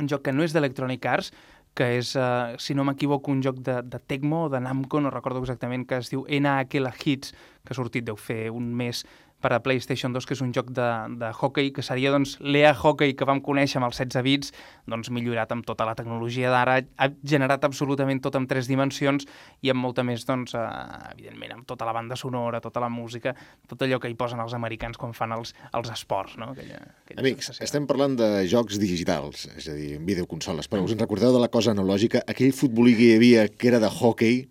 un joc que no és d'Electronic Arts, que és, eh, si no m'equivoco, un joc de, de Tecmo o de Namco, no recordo exactament, que es diu La Hits, que ha sortit deu fer un mes per a PlayStation 2, que és un joc de, de hockey, que seria doncs, l'EA Hockey que vam conèixer amb els 16 bits, doncs millorat amb tota la tecnologia d'ara, ha generat absolutament tot en tres dimensions i amb molta més, doncs, eh, evidentment, amb tota la banda sonora, tota la música, tot allò que hi posen els americans quan fan els, els esports, no? Aquella, aquella Amics, sensació. estem parlant de jocs digitals, és a dir, en videoconsoles, però us en recordeu de la cosa analògica? Aquell futbolí que hi havia que era de hockey,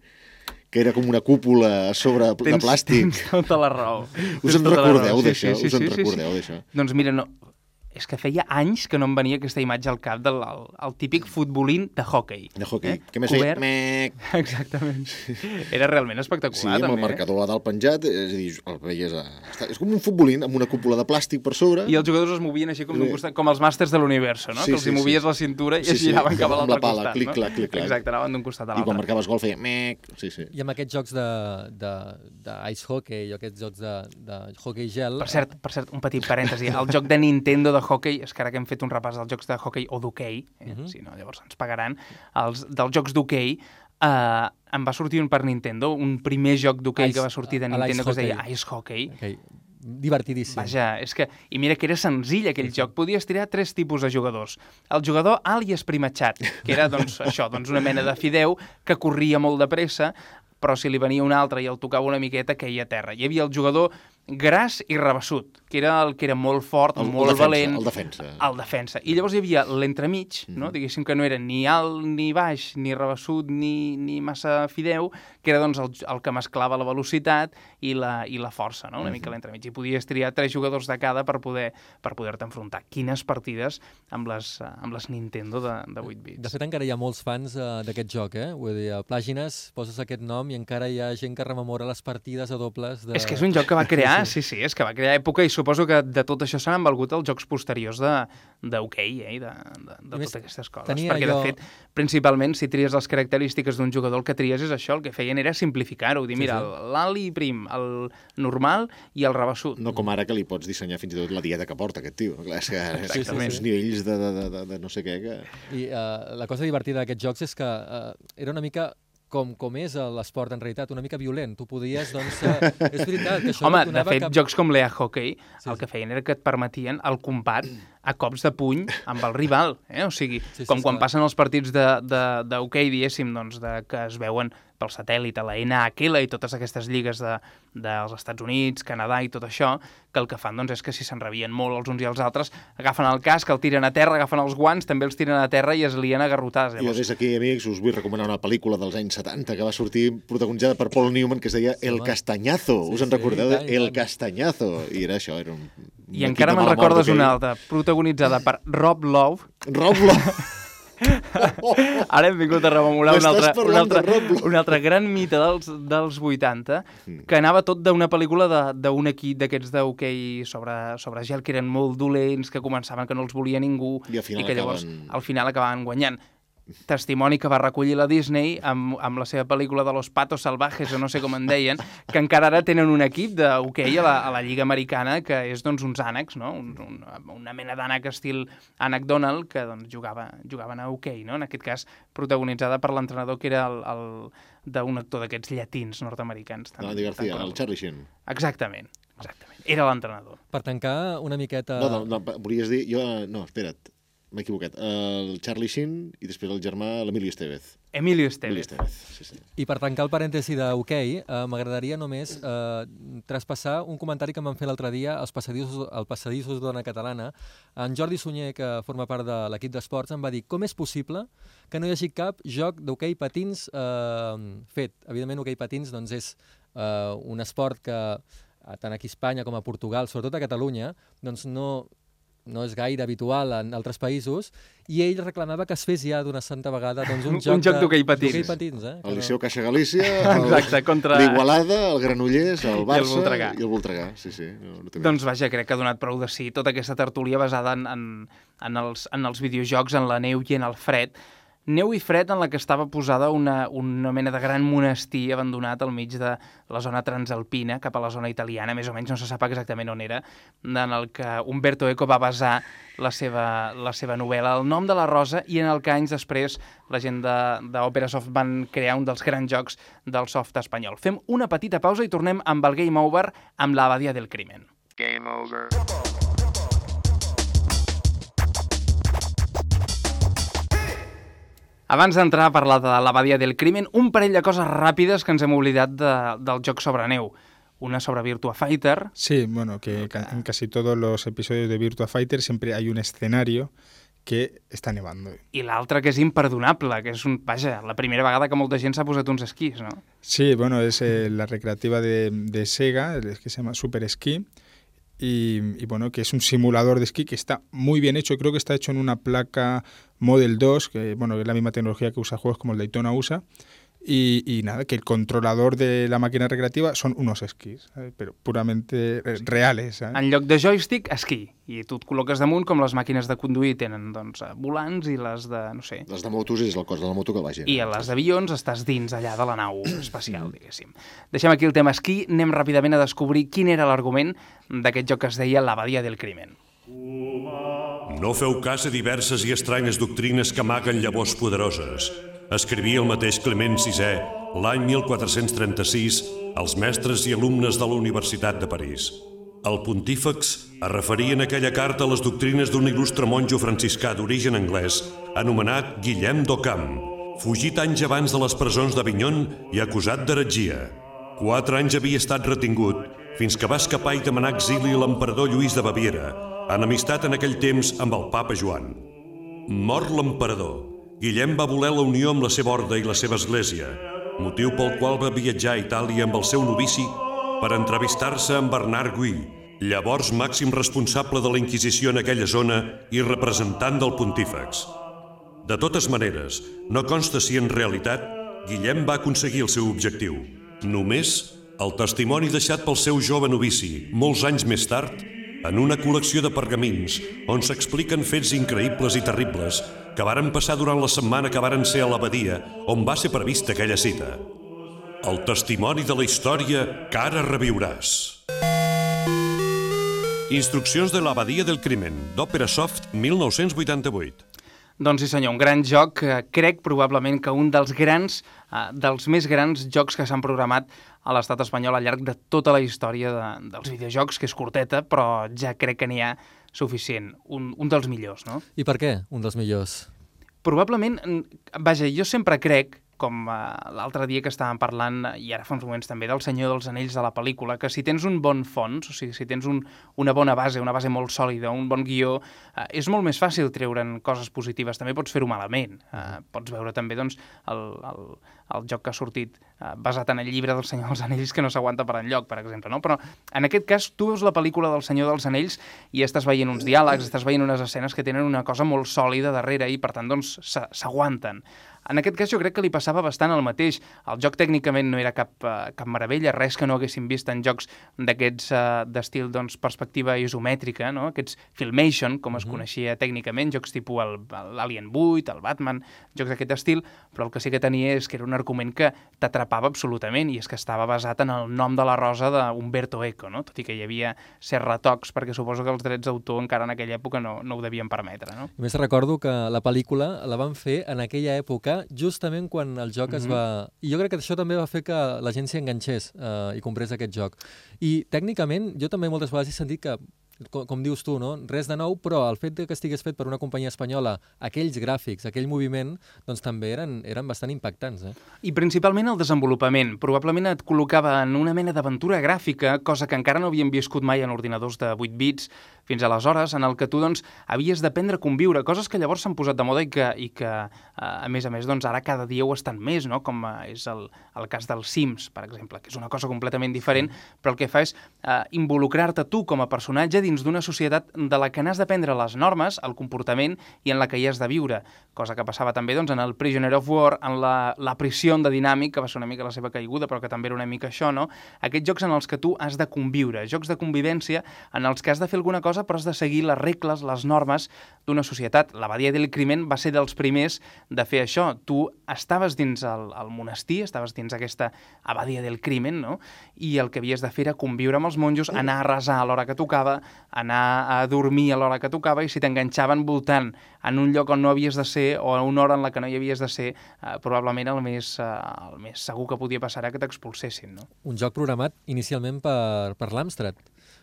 que era com una cúpula a sobre de Tens- plàstic. Tens tota la raó. Us Tens en tota recordeu Sí, d'això? sí, sí, Us en sí, sí, sí. d'això? Doncs mira, no, és que feia anys que no em venia aquesta imatge al cap del el, el típic futbolín de hockey. De hockey. Eh? Què més feia? Cobert. Mec. (laughs) Exactament. Era realment espectacular, Sí, amb el també. eh? marcador a dalt penjat, és a dir, el veies a... És com un futbolín amb una cúpula de plàstic per sobre. I els jugadors es movien així com Sí. costat, com els màsters de l'universo, no? Sí, que els hi sí, movies sí. la cintura i Sí, es sí, giraven cap a l'altre la pala, costat. clic, no? clac, clic, clac. Exacte, anaven d'un costat a I quan l'altre. marcaves gol feia mec. Sí, sí. I amb aquests jocs de, de, de ice hockey o aquests jocs de, de hockey gel... Per cert, per cert, un petit parèntesi. El joc de Nintendo de hockey, és que ara que hem fet un repàs dels jocs de hockey o d'hoquei, eh? Mhm. si no, llavors ens pagaran, els, dels jocs d'hoquei, eh, em va sortir un per Nintendo, un primer joc d'hoquei que va sortir de Nintendo que es deia. Ice Hockey. Okay. Divertidíssim. Vaja, és que... I mira que era senzill aquell joc. Podies triar tres tipus de jugadors. El jugador alt i esprimatxat, que era, doncs, (laughs) això, doncs una mena de fideu que corria molt de pressa, però si li venia un altre i el tocava una miqueta, caia a terra. Hi havia el jugador gras i rebassut, que era el que era molt fort, El- el molt defensa, valent. el defensa. El defensa. I llavors hi havia l'entremig, no? diguéssim que no era ni alt ni baix, ni rebassut ni, ni massa fideu, que era doncs, el, el que mesclava la velocitat i la, i la força, no? una mica l'entremig. I podies triar tres jugadors de cada per poder per poder-te enfrontar. Quines partides amb les, amb les Nintendo de, de 8 bits. De fet, encara hi ha molts fans uh, d'aquest joc, eh? Vull dir, a pàgines poses aquest nom i encara hi ha gent que rememora les partides a dobles de... És que és un joc que va crear, sí, sí, és que va crear època i suposo que de tot això s'han valgut els jocs posteriors de d'hoquei, eh, i de, de, de I totes aquestes coses. tenia Perquè, allò- de fet, principalment, si tries les característiques d'un jugador, el que tries és això, el que feien era simplificar-ho, dir, Sí, mira, sí. l'ali prim, el normal i el rebassut. No com ara que li pots dissenyar fins i tot la dieta que porta aquest tio. Clar, és que Sí, sí, són sí. uns nivells de, de, de, de, de no sé què que... I uh, la cosa divertida d'aquests jocs és que uh, era una mica com, com és eh, l'esport en realitat, una mica violent. Tu podies, doncs... Uh, (laughs) és veritat que això Home, no de fet, cap... jocs com l'EA Hockey Sí, el que feien era que et permetien el combat (clears throat) a cops de puny amb el rival, eh? O sigui, Sí, sí, com quan esclar. passen els partits de, de, de hoquei, diguéssim, doncs, de, que es veuen pel satèl·lit, a la NHL i totes aquestes lligues de, dels Estats Units, Canadà i tot això, que el que fan doncs, és que si s'enrabien molt els uns i els altres, agafen el casc, el tiren a terra, agafen els guants, també els tiren a terra i es lien a garrotades. Jo Llavors, des d'aquí, amics, us vull recomanar una pel·lícula dels anys 70 que va sortir protagonitzada per Paul Newman que es deia El home. Castañazo. Sí, Us en sí, recordeu? tant, i El tant. Castañazo. I era això, era un... I encara me'n recordes una altra, protagonitzada per Rob Love, Rob Love. (laughs) Ara hem vingut a rememorar un altre, un, altre, Lowe. un altre gran mite dels, dels 80, Mm. que anava tot d'una pel·lícula de- d'un equip d'aquests d'hoquei sobre, sobre gel, que eren molt dolents, que començaven que no els volia ningú, I final que llavors acaben- al final acabaven guanyant. Testimoni que va recollir la Disney amb, amb la seva pel·lícula de Los Patos Salvajes, o no sé com en deien, que encara ara tenen un equip d'hoquei a, la, a la Lliga Americana que és doncs, uns ànecs, no? un, un, una mena d'ànec estil ànec Donald que doncs, jugava, jugaven a hoquei, no? en aquest cas protagonitzada per l'entrenador que era el, el d'un actor d'aquests llatins nord-americans. L'Andy tan García, el. Charlie Sheen. Exactament, exactament. Era l'entrenador. Per tancar una miqueta... No, no, no, volies dir... Jo, eh, no, espera't, m'he equivocat. El Charlie Sheen i després el germà, l'Emilio Estevez. Emilio Emilio Estevez. Estevez, sí, sí. I per tancar el parèntesi d'hoquei, eh, m'agradaria només eh, traspassar un comentari que em van fer l'altre dia als passadissos, al passadissos d'Ona Catalana. En Jordi Sunyer, que forma part de l'equip d'esports, em va dir com és possible que no hi hagi cap joc d'hoquei patins eh, fet. Evidentment, hoquei patins doncs, és eh, un esport que eh, tant aquí a Espanya com a Portugal, sobretot a Catalunya, doncs no, no és gaire habitual en altres països, i ell reclamava que es fes ja d'una santa vegada doncs, un, Un joc, joc de- d'hoquei patins. patins eh? que El Liceu Caixa Galícia, (laughs) el- Exacte, contra- l'Igualada, el Granollers, el Barça Voltregà. i el Voltregà. Sí, sí. No, no Doncs vaja, crec que ha donat prou de sí tota aquesta tertúlia basada en, en, en, els, en els videojocs, en la neu i en el fred. Neu i fred en la que estava posada una, una mena de gran monestir abandonat al mig de la zona transalpina, cap a la zona italiana, més o menys no se sap exactament on era, en el que Umberto Eco va basar la seva, la seva novel·la El nom de la rosa i en el que anys després la gent d'Opera Soft van crear un dels grans jocs del soft espanyol. Fem una petita pausa i tornem amb el Game Over amb l'Abadia del Crimen. Game over. Abans d'entrar a parlar de l'abadia del crimen, un parell de coses ràpides que ens hem oblidat de, del joc sobre neu. Una sobre Virtua Fighter, Sí, bueno, que ca- en casi todos los episodios de Virtua Fighter siempre hay un escenario que está nevando. i l'altra que és imperdonable, que és un... Vaja, la primera vegada que molta gent s'ha posat uns esquís, no? Sí, bueno, es eh, la recreativa de, de Sega, que se llama Super Ski. Y, y bueno, que es un simulador de esquí que está muy bien hecho. Creo que está hecho en una placa Model 2, que bueno, es la misma tecnología que usa juegos como el Daytona USA. Y, y nada, que el controlador de la máquina recreativa son unos esquís, ¿sabes? pero puramente eh, reales. ¿sabes? En lloc de joystick, esquí. I tu et col·loques damunt com les màquines de conduir tenen, doncs, eh, volants i les de, no sé... Les de motos és el cos de la moto que va gent. I a les d'avions estàs dins allà de la nau (clears throat) espacial, diguéssim. Deixem aquí el tema esquí, anem ràpidament a descobrir quin era l'argument d'aquest joc que es deia l'abadia del crimen. No feu cas a diverses i estranyes doctrines que amaguen llavors poderoses. Escrivia el mateix Clement VI l'any 1436 als mestres i alumnes de la Universitat de París. El pontífex es referia en aquella carta a les doctrines d'un il·lustre monjo franciscà d'origen anglès anomenat Guillem d'Occam, fugit anys abans de les presons d'Avignon i acusat d'heretgia. Quatre anys havia estat retingut, fins que va escapar i demanar exili a l'emperador Lluís de Baviera, en amistat en aquell temps amb el papa Joan. Mort l'emperador, Guillem va voler la unió amb la seva horda i la seva església, motiu pel qual va viatjar a Itàlia amb el seu novici per entrevistar-se amb Bernard Gui, llavors màxim responsable de la Inquisició en aquella zona i representant del pontífex. De totes maneres, no consta si en realitat Guillem va aconseguir el seu objectiu. Només el testimoni deixat pel seu jove novici, molts anys més tard, en una col·lecció de pergamins on s'expliquen fets increïbles i terribles que varen passar durant la setmana que varen ser a l'abadia on va ser prevista aquella cita. El testimoni de la història que ara reviuràs. Instruccions de l'abadia del crimen, d'Òpera Soft 1988. Doncs sí senyor, un gran joc, que crec probablement que un dels grans, eh, dels més grans jocs que s'han programat a l'estat espanyol al llarg de tota la història de, dels videojocs, que és curteta, però ja crec que n'hi ha suficient. Un, un dels millors, no? I per què un dels millors? Probablement, vaja, jo sempre crec, com uh, l'altre dia que estàvem parlant, eh, i ara fa uns moments també, del Senyor dels Anells de la pel·lícula, que si tens un bon fons, o sigui, si tens un, una bona base, una base molt sòlida, un bon guió, uh, és molt més fàcil treure'n coses positives. També pots fer-ho malament. Uh, pots veure també doncs, el, el, el joc que ha sortit uh, basat en el llibre del Senyor dels Anells que no s'aguanta per enlloc, per exemple. No? Però en aquest cas, tu veus la pel·lícula del Senyor dels Anells i estàs veient uns diàlegs, estàs veient unes escenes que tenen una cosa molt sòlida darrere i, per tant, doncs, s'a- s'aguanten. En aquest cas jo crec que li passava bastant el mateix. El joc tècnicament no era cap, uh, cap meravella, res que no haguéssim vist en jocs d'aquests uh, d'estil doncs, perspectiva isomètrica, no? aquests Filmation, com es coneixia tècnicament, jocs tipus l'Alien 8, el Batman, jocs d'aquest estil, però el que sí que tenia és que era un argument que t'atrapava absolutament i és que estava basat en el nom de la rosa d'Umberto Eco, no? tot i que hi havia certs retocs, perquè suposo que els drets d'autor encara en aquella època no, no ho devien permetre. No? A més, recordo que la pel·lícula la van fer en aquella època, justament quan el joc es va... I jo crec que això també va fer que la gent s'hi enganxés eh, i comprés aquest joc. I tècnicament, jo també moltes vegades he sentit que com, com dius tu, no? res de nou, però el fet de que estigués fet per una companyia espanyola, aquells gràfics, aquell moviment, doncs també eren, eren bastant impactants. Eh? I principalment el desenvolupament. Probablement et col·locava en una mena d'aventura gràfica, cosa que encara no havíem viscut mai en ordinadors de 8 bits fins aleshores, en el que tu doncs, havies d'aprendre a conviure, coses que llavors s'han posat de moda i que, i que eh, a més a més, doncs, ara cada dia ho estan més, no? com eh, és el, el cas dels Sims, per exemple, que és una cosa completament diferent, però el que fa és eh, involucrar-te tu com a personatge dins d'una societat de la que n'has d'aprendre les normes, el comportament i en la que hi has de viure, cosa que passava també doncs, en el Prisoner of War, en la, la Prisió de Dinàmic, que va ser una mica la seva caiguda, però que també era una mica això, no? Aquests jocs en els que tu has de conviure, jocs de convivència en els que has de fer alguna cosa però has de seguir les regles, les normes d'una societat. L'abadia del crimen va ser dels primers de fer això. Tu estaves dins el, el monestir, estaves dins aquesta abadia del crimen, no? I el que havies de fer era conviure amb els monjos, anar a resar a l'hora que tocava, anar a dormir a l'hora que tocava, i si t'enganxaven voltant en un lloc on no havies de ser o a una hora en la que no hi havies de ser, eh, probablement el més, eh, el més segur que podia passar era que t'expulsessin, no? Un joc programat inicialment per, per l'Amstrad.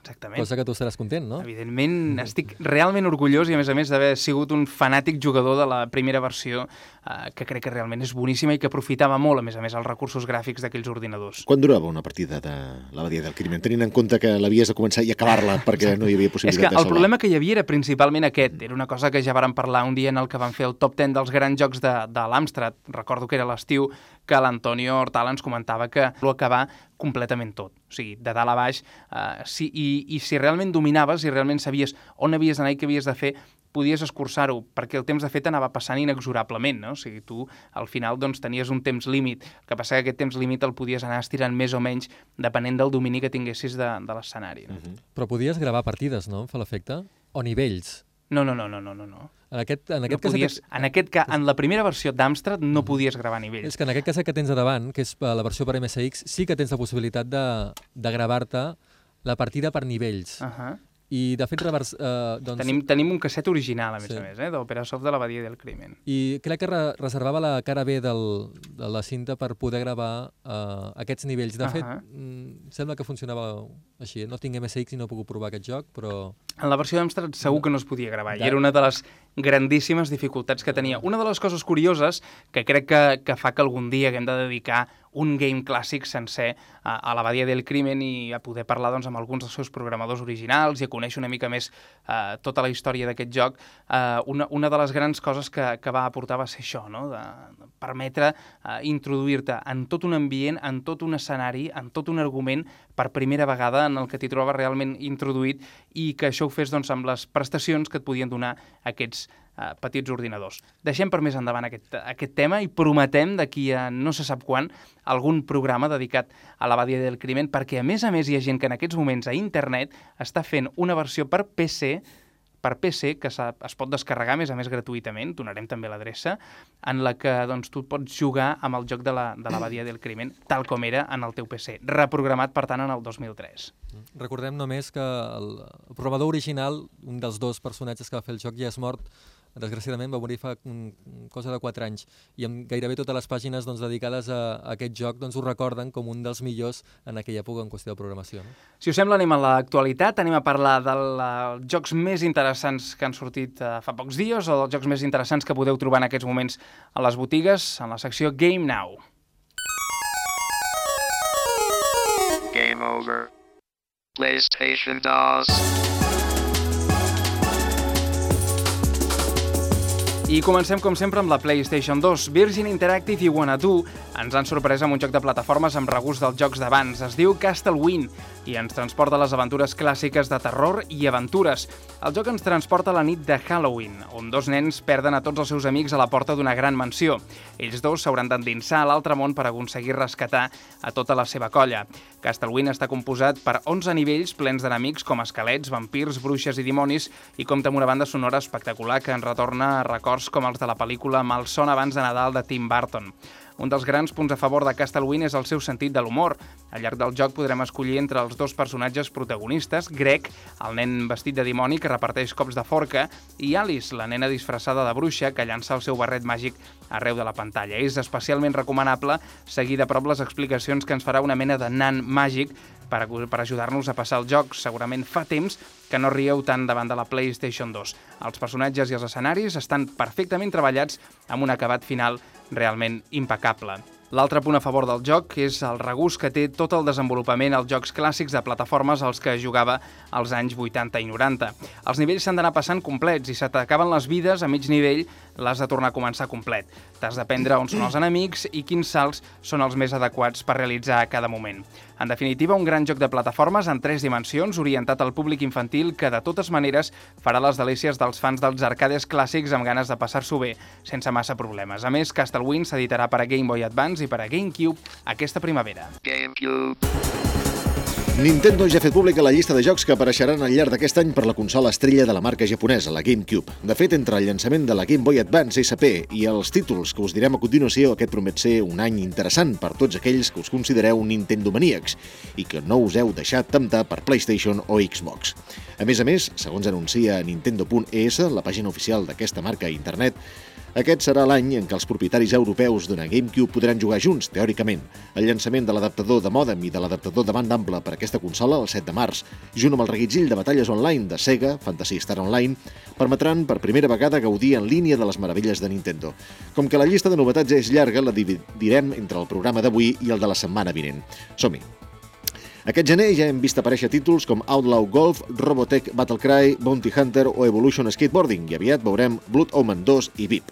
Exactament. Cosa que tu estaràs content, no? Evidentment, estic realment orgullós i, a més a més, d'haver sigut un fanàtic jugador de la primera versió, eh, que crec que realment és boníssima i que aprofitava molt, a més a més, els recursos gràfics d'aquells ordinadors. Quan durava una partida de l'abadia del crimen, tenint en compte que l'havies de començar i acabar-la perquè no hi havia És que possibilitat de el salvar? problema que hi havia era principalment aquest. Era una cosa que ja vàrem parlar un dia en el que vam fer el top 10 dels grans jocs de, de l'Amstrad. Recordo que era l'estiu que l'Antonio Hortal ens comentava que ho acabar completament tot. O sigui, de dalt a baix. Eh, si, i, I si realment dominaves, i realment sabies on havies d'anar i què havies de fer, podies escurçar-ho, perquè el temps de fet anava passant inexorablement, no? O sigui, tu al final doncs, tenies un temps límit. El que passa que aquest temps límit el podies anar estirant més o menys depenent del domini que tinguessis de, de l'escenari. No? Però podies gravar partides, no? Fa l'efecte? O nivells. no, no, no, no, no, no. No. En aquest, en No aquest cas... podies, en, aquest ca, en la primera versió d'Amstrad no podies gravar nivells. És que en aquest cas que tens a davant, que és eh, la versió per MSX, sí que tens la possibilitat de, de gravar-te la partida per nivells. Uh -huh. I, de fet, revers, eh, doncs, tenim, tenim un casset original, a més Sí. a més, eh, d'Opera Soft de la Badia del Crimen. I crec que re reservava la cara B del, de la cinta per poder gravar uh, aquests nivells. De fet, Ahà. mm, sembla que funcionava així. eh? No tinc MSX i no he pogut provar aquest joc, però... En la versió d'Amstrad segur que no es podia gravar, i De- era una de les grandíssimes dificultats que tenia. Una de les coses curioses que crec que, que fa que algun dia haguem de dedicar un game clàssic sencer a, a la Badia del Crimen i a poder parlar doncs, amb alguns dels seus programadors originals i a conèixer una mica més eh, tota la història d'aquest joc. Eh, una, una de les grans coses que, que va aportar va ser això, no? de, de permetre eh, introduir-te en tot un ambient, en tot un escenari, en tot un argument per primera vegada en el que t'hi trobaves realment introduït i que això ho fes doncs, amb les prestacions que et podien donar aquests eh, petits ordinadors. Deixem per més endavant aquest, aquest tema i prometem d'aquí a no se sap quan algun programa dedicat a la Badia del Crimen perquè a més a més hi ha gent que en aquests moments a internet està fent una versió per PC per PC, que es pot descarregar més a més gratuïtament, donarem també l'adreça, en la que doncs, tu pots jugar amb el joc de la, de la del Crimen, tal com era en el teu PC, reprogramat, per tant, en el 2003. Recordem només que el programador original, un dels dos personatges que va fer el joc, ja és mort. Desgraciadament va morir fa mm, cosa de 4 anys i amb gairebé totes les pàgines doncs, dedicades a, a aquest joc doncs, ho recorden com un dels millors en aquella època en qüestió de programació. No? Si us sembla, anem a l'actualitat, anem a parlar dels jocs més interessants que han sortit eh, fa pocs dies o dels jocs més interessants que podeu trobar en aquests moments a les botigues, en la secció Game Now. Game over. PlayStation DOS. I comencem, com sempre, amb la PlayStation 2. Virgin Interactive i Wanadu ens han sorprès amb un joc de plataformes amb regust dels jocs d'abans. Es diu Castle Wind i ens transporta a les aventures clàssiques de terror i aventures. El joc ens transporta a la nit de Halloween, on dos nens perden a tots els seus amics a la porta d'una gran mansió. Ells dos s'hauran d'endinsar a l'altre món per aconseguir rescatar a tota la seva colla. Castle Wind està composat per 11 nivells plens d'enemics com esquelets, vampirs, bruixes i dimonis i compta amb una banda sonora espectacular que ens retorna a records com els de la pel·lícula Malson abans de Nadal de Tim Burton. Un dels grans punts a favor de Castle Wind és el seu sentit de l'humor. Al llarg del joc podrem escollir entre els dos personatges protagonistes, Greg, el nen vestit de dimoni que reparteix cops de forca, i Alice, la nena disfressada de bruixa que llança el seu barret màgic arreu de la pantalla. És especialment recomanable seguir de prop les explicacions que ens farà una mena de nan màgic per, per ajudar-nos a passar el joc. Segurament fa temps que no rieu tant davant de la PlayStation 2. Els personatges i els escenaris estan perfectament treballats amb un acabat final realment impecable. L'altre punt a favor del joc és el regust que té tot el desenvolupament als jocs clàssics de plataformes als que jugava als anys 80 i 90. Els nivells s'han d'anar passant complets i se t'acaben les vides a mig nivell, l'has de tornar a començar complet. T'has d'aprendre on són els enemics i quins salts són els més adequats per realitzar a cada moment. En definitiva, un gran joc de plataformes en tres dimensions orientat al públic infantil que, de totes maneres, farà les delícies dels fans dels arcades clàssics amb ganes de passar-s'ho bé, sense massa problemes. A més, Castle Wind s'editarà per a Game Boy Advance i per a GameCube aquesta primavera. GameCube. Nintendo ja ha fet pública la llista de jocs que apareixeran al llarg d'aquest any per la consola estrella de la marca japonesa, la GameCube. De fet, entre el llançament de la Game Boy Advance SP i els títols que us direm a continuació, aquest promet ser un any interessant per tots aquells que us considereu Nintendo maníacs i que no us heu deixat temptar per PlayStation o Xbox. A més a més, segons anuncia Nintendo.es, la pàgina oficial d'aquesta marca a internet, Aquest serà l'any en què els propietaris europeus d'una GameCube podran jugar junts, teòricament. El llançament de l'adaptador de mòdem i de l'adaptador de banda ampla per a aquesta consola el 7 de març, junt amb el reguitzell de batalles online de Sega, Fantasy Star Online, permetran per primera vegada gaudir en línia de les meravelles de Nintendo. Com que la llista de novetats és llarga, la dividirem entre el programa d'avui i el de la setmana vinent. Som-hi! Aquest gener ja hem vist aparèixer títols com Outlaw Golf, Robotech Battlecry, Bounty Hunter o Evolution Skateboarding i aviat veurem Blood Omen 2 i VIP.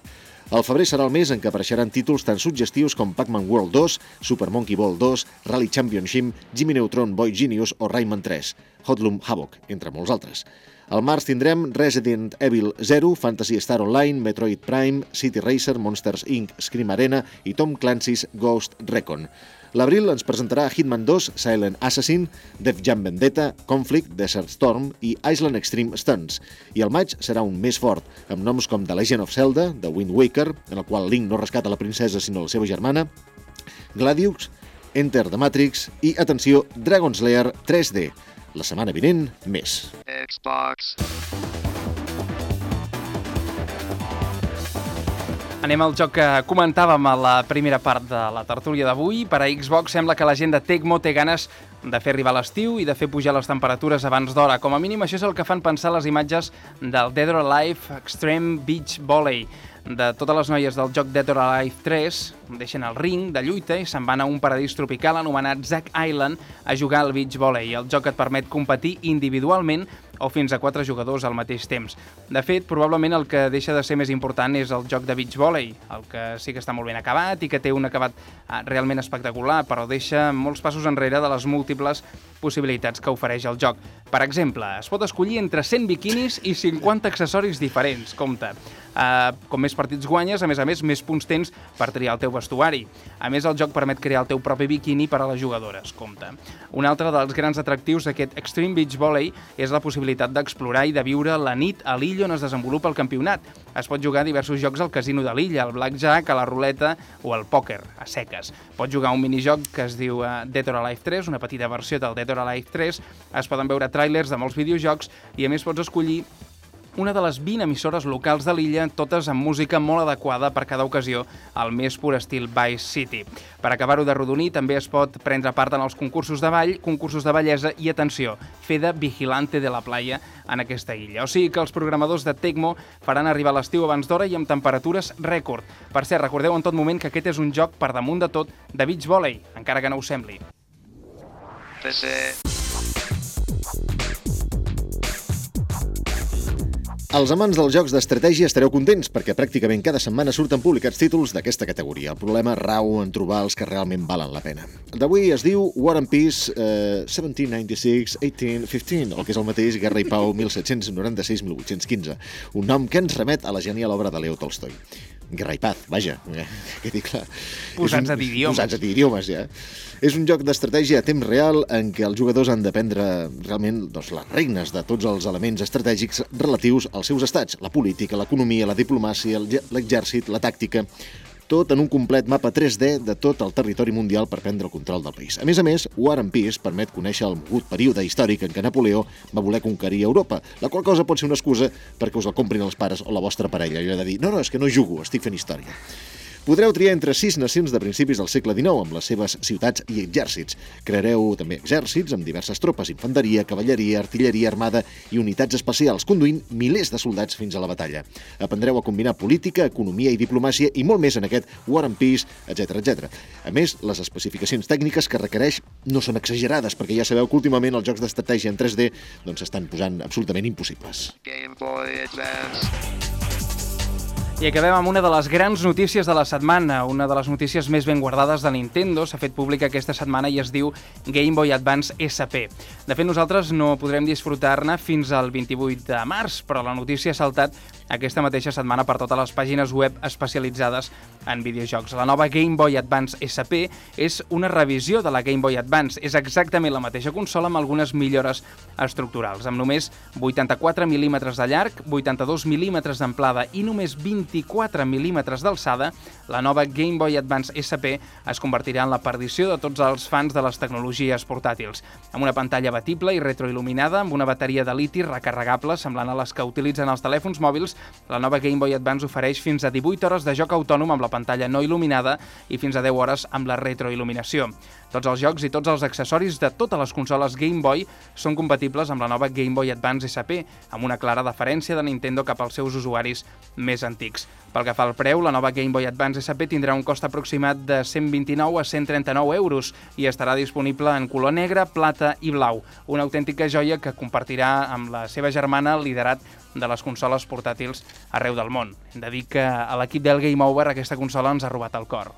El febrer serà el mes en què apareixeran títols tan suggestius com Pac-Man World 2, Super Monkey Ball 2, Rally Championship, Jimmy Neutron Boy Genius o Rayman 3, Hotloom Havoc, entre molts altres. Al març tindrem Resident Evil 0, Fantasy Star Online, Metroid Prime, City Racer, Monsters Inc., Scream Arena i Tom Clancy's Ghost Recon. L'abril ens presentarà Hitman 2, Silent Assassin, Def Jam Vendetta, Conflict, Desert Storm i Island Extreme Stunts. I el maig serà un més fort, amb noms com The Legend of Zelda, The Wind Waker, en el qual Link no rescata la princesa sinó la seva germana, Gladius, Enter the Matrix i, atenció, Dragon's Lair 3D. La setmana vinent, més. Xbox. Anem al joc que comentàvem a la primera part de la tertúlia d'avui. Per a Xbox sembla que la gent de Tecmo té ganes de fer arribar l'estiu i de fer pujar les temperatures abans d'hora. Com a mínim, això és el que fan pensar les imatges del Dead or Alive Extreme Beach Volley. De totes les noies del joc Dead or Alive 3 deixen el ring de lluita i se'n van a un paradís tropical anomenat Zack Island a jugar al beach volley. El joc et permet competir individualment o fins a quatre jugadors al mateix temps. De fet, probablement el que deixa de ser més important és el joc de beach volley, el que sí que està molt ben acabat i que té un acabat eh, realment espectacular, però deixa molts passos enrere de les múltiples possibilitats que ofereix el joc. Per exemple, es pot escollir entre 100 biquinis i 50 accessoris diferents, compte. Uh, com més partits guanyes, a més a més, més punts tens per triar el teu vestuari. A més, el joc permet crear el teu propi biquini per a les jugadores, compte. Un altre dels grans atractius d'aquest Extreme Beach Volley és la possibilitat d'explorar i de viure la nit a l'illa on es desenvolupa el campionat. Es pot jugar diversos jocs al casino de l'illa, al blackjack, a la ruleta o al pòquer, a seques. Pots jugar un minijoc que es diu uh, Dead or Alive 3, una petita versió del Dead or Alive 3. Es poden veure trailers de molts videojocs i a més pots escollir una de les 20 emissores locals de l'illa, totes amb música molt adequada per cada ocasió, al més pur estil Vice City. Per acabar-ho de rodonir, també es pot prendre part en els concursos de ball, concursos de bellesa i, atenció, fer de vigilante de la playa en aquesta illa. O sigui que els programadors de Tecmo faran arribar l'estiu abans d'hora i amb temperatures rècord. Per cert, recordeu en tot moment que aquest és un joc per damunt de tot de beach volley, encara que no ho sembli. PC. Els amants dels jocs d'estratègia estareu contents perquè pràcticament cada setmana surten publicats títols d'aquesta categoria. El problema rau en trobar els que realment valen la pena. D'avui es diu War and Peace eh, 1796, 1815, el que és el mateix Guerra i Pau 1796-1815, un nom que ens remet a la genial obra de Leo Tolstoi. Guerra i Paz, vaja, que dic clar. Posats un- a dir idiomes. Posats a dir idiomes, ja. És un joc d'estratègia a temps real en què els jugadors han de prendre realment doncs, les regnes de tots els elements estratègics relatius als seus estats, la política, l'economia, la diplomàcia, l'exèrcit, la tàctica, tot en un complet mapa 3D de tot el territori mundial per prendre el control del país. A més a més, War and Peace permet conèixer el mogut període històric en què Napoleó va voler conquerir Europa, la qual cosa pot ser una excusa perquè us la comprin els pares o la vostra parella. Allò de dir, no, no, és que no jugo, estic fent història. Podreu triar entre sis nacions de principis del segle XIX amb les seves ciutats i exèrcits. Creareu també exèrcits amb diverses tropes, infanteria, cavalleria, artilleria armada i unitats especials, conduint milers de soldats fins a la batalla. Aprendreu a combinar política, economia i diplomàcia i molt més en aquest War and Peace, etc etc. A més, les especificacions tècniques que requereix no són exagerades, perquè ja sabeu que últimament els jocs d'estratègia en 3D doncs posant absolutament impossibles. Game Boy Advance. I acabem amb una de les grans notícies de la setmana, una de les notícies més ben guardades de Nintendo. S'ha fet pública aquesta setmana i es diu Game Boy Advance SP. De fet, nosaltres no podrem disfrutar-ne fins al 28 de març, però la notícia ha saltat aquesta mateixa setmana per totes les pàgines web especialitzades en videojocs. La nova Game Boy Advance SP és una revisió de la Game Boy Advance. És exactament la mateixa consola amb algunes millores estructurals, amb només 84 mil·límetres de llarg, 82 mil·límetres d'amplada i només 24 mil·límetres d'alçada, la nova Game Boy Advance SP es convertirà en la perdició de tots els fans de les tecnologies portàtils. Amb una pantalla batible i retroil·luminada, amb una bateria de liti recarregable semblant a les que utilitzen els telèfons mòbils, La nova Game Boy Advance ofereix fins a 18 hores de joc autònom amb la pantalla no il·luminada i fins a 10 hores amb la retroil·luminació. Tots els jocs i tots els accessoris de totes les consoles Game Boy són compatibles amb la nova Game Boy Advance SP, amb una clara deferència de Nintendo cap als seus usuaris més antics. Pel que fa al preu, la nova Game Boy Advance SP tindrà un cost aproximat de 129 a 139 euros i estarà disponible en color negre, plata i blau. Una autèntica joia que compartirà amb la seva germana liderat de les consoles portàtils arreu del món. Hem de dir que a l'equip del Game Over aquesta consola ens ha robat el cor.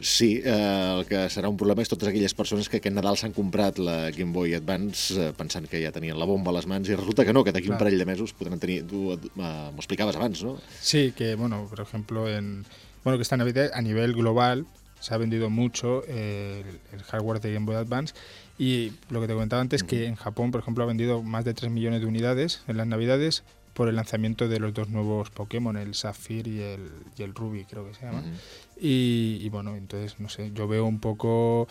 Sí, eh, el que serà un problema és totes aquelles persones que aquest Nadal s'han comprat la Game Boy Advance eh, pensant que ja tenien la bomba a les mans i resulta que no, que d'aquí un parell de mesos podran tenir... Tu eh, m'ho explicaves abans, no? Sí, que bueno, por ejemplo, en bueno que esta Navidad a nivel global se ha vendido mucho eh, el, el hardware de Game Boy Advance y lo que te comentaba antes que en Japón, por ejemplo, ha vendido más de 3 millones de unidades en las Navidades por el lanzamiento de los dos nuevos Pokémon, el Sapphire y el, y el Ruby, creo que se llama. y, y bueno, entonces, no sé, yo veo un poco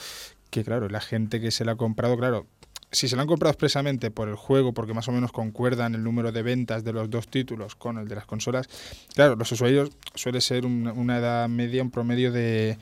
que, claro, la gente que se la ha comprado, claro, si se la han comprado expresamente por el juego, porque más o menos concuerdan el número de ventas de los dos títulos con el de las consolas, claro, los usuarios suele ser una, una edad media, un promedio de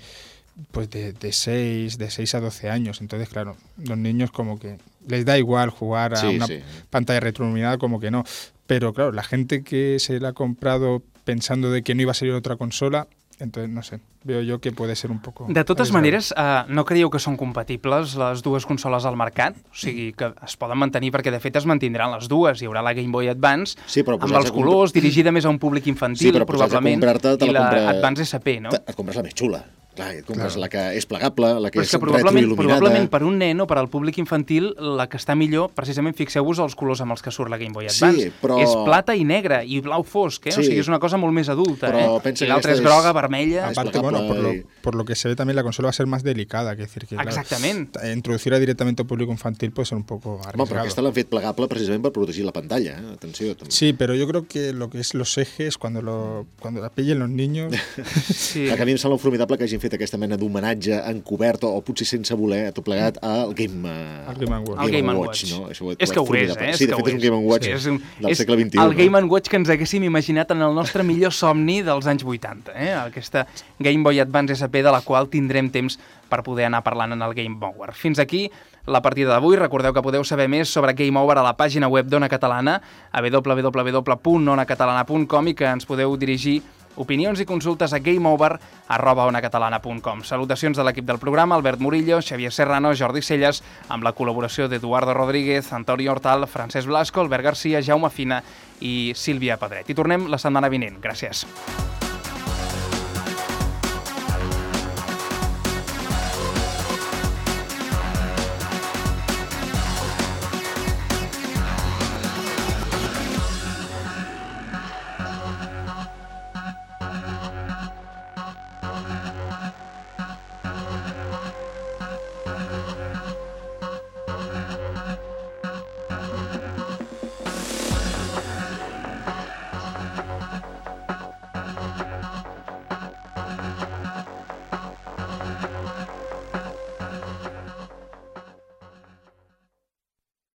pues de, de 6, de 6 a 12 años. Entonces, claro, los niños como que les da igual jugar a Sí, una sí. pantalla retroiluminada, como que no. Pero claro, la gente que se la ha comprado pensando de que no iba a salir otra consola, entonces no sé, veo yo que puede ser un poco... De totes arriesgado. maneres, eh, no creieu que són compatibles les dues consoles al mercat? O sigui, que es poden mantenir perquè de fet es mantindran les dues. Hi haurà la Game Boy Advance Sí, però amb els colors, dirigida més a un públic Sí, infantil, però posats a probablement, comprar-te, te i la la compra- Advance SP, no? Te- Et compres la més xula. Clar, et compres Clar. la que és plegable, la que Però és és, que probablement, retroil·luminada. probablement per un nen o per al públic infantil la que està millor, precisament fixeu-vos els colors amb els que surt la Game Boy Sí, Advance. però- És plata i negre i blau fosc, eh? O Sí. sigui, és una cosa molt més adulta, Però eh? pensa I que l'altra és és- groga, vermella... Aparte, bueno, por lo, por lo que se ve también la consola va a ser más delicada, que decir que claro, Exactament. introducirla directamente al público infantil puede ser un poco Home, però arriesgado. aquesta l'han fet plegable precisament per protegir la pantalla. Eh? Atenció. també. Sí, pero yo creo que lo que es los ejes, cuando lo cuando la pillen los niños, (laughs) Sí. Que a mi em sembla formidable que hagin fet aquesta mena d'homenatge encobert o, o potser sense voler, tot plegat, al Game, uh, Al Game Watch. El Game Watch. no? Això és que ho és, eh? Sí, de fet és un Game Watch Sí, és un, del és segle XXI. El no? Game Watch que ens haguéssim imaginat en el nostre millor somni dels anys 80, eh? Aquesta Game Boy Advance SP de la qual tindrem temps per poder anar parlant en el Game Over. Fins aquí la partida d'avui. Recordeu que podeu saber més sobre Game Over a la pàgina web d'Ona Catalana, a www.onacatalana.com i que ens podeu dirigir opinions i consultes a gameover.onacatalana.com. Salutacions de l'equip del programa, Albert Murillo, Xavier Serrano, Jordi Celles, amb la col·laboració d'Eduardo Rodríguez, Antoni Hortal, Francesc Blasco, Albert Garcia, Jaume Fina i Sílvia Pedret. I tornem la setmana vinent. Gràcies.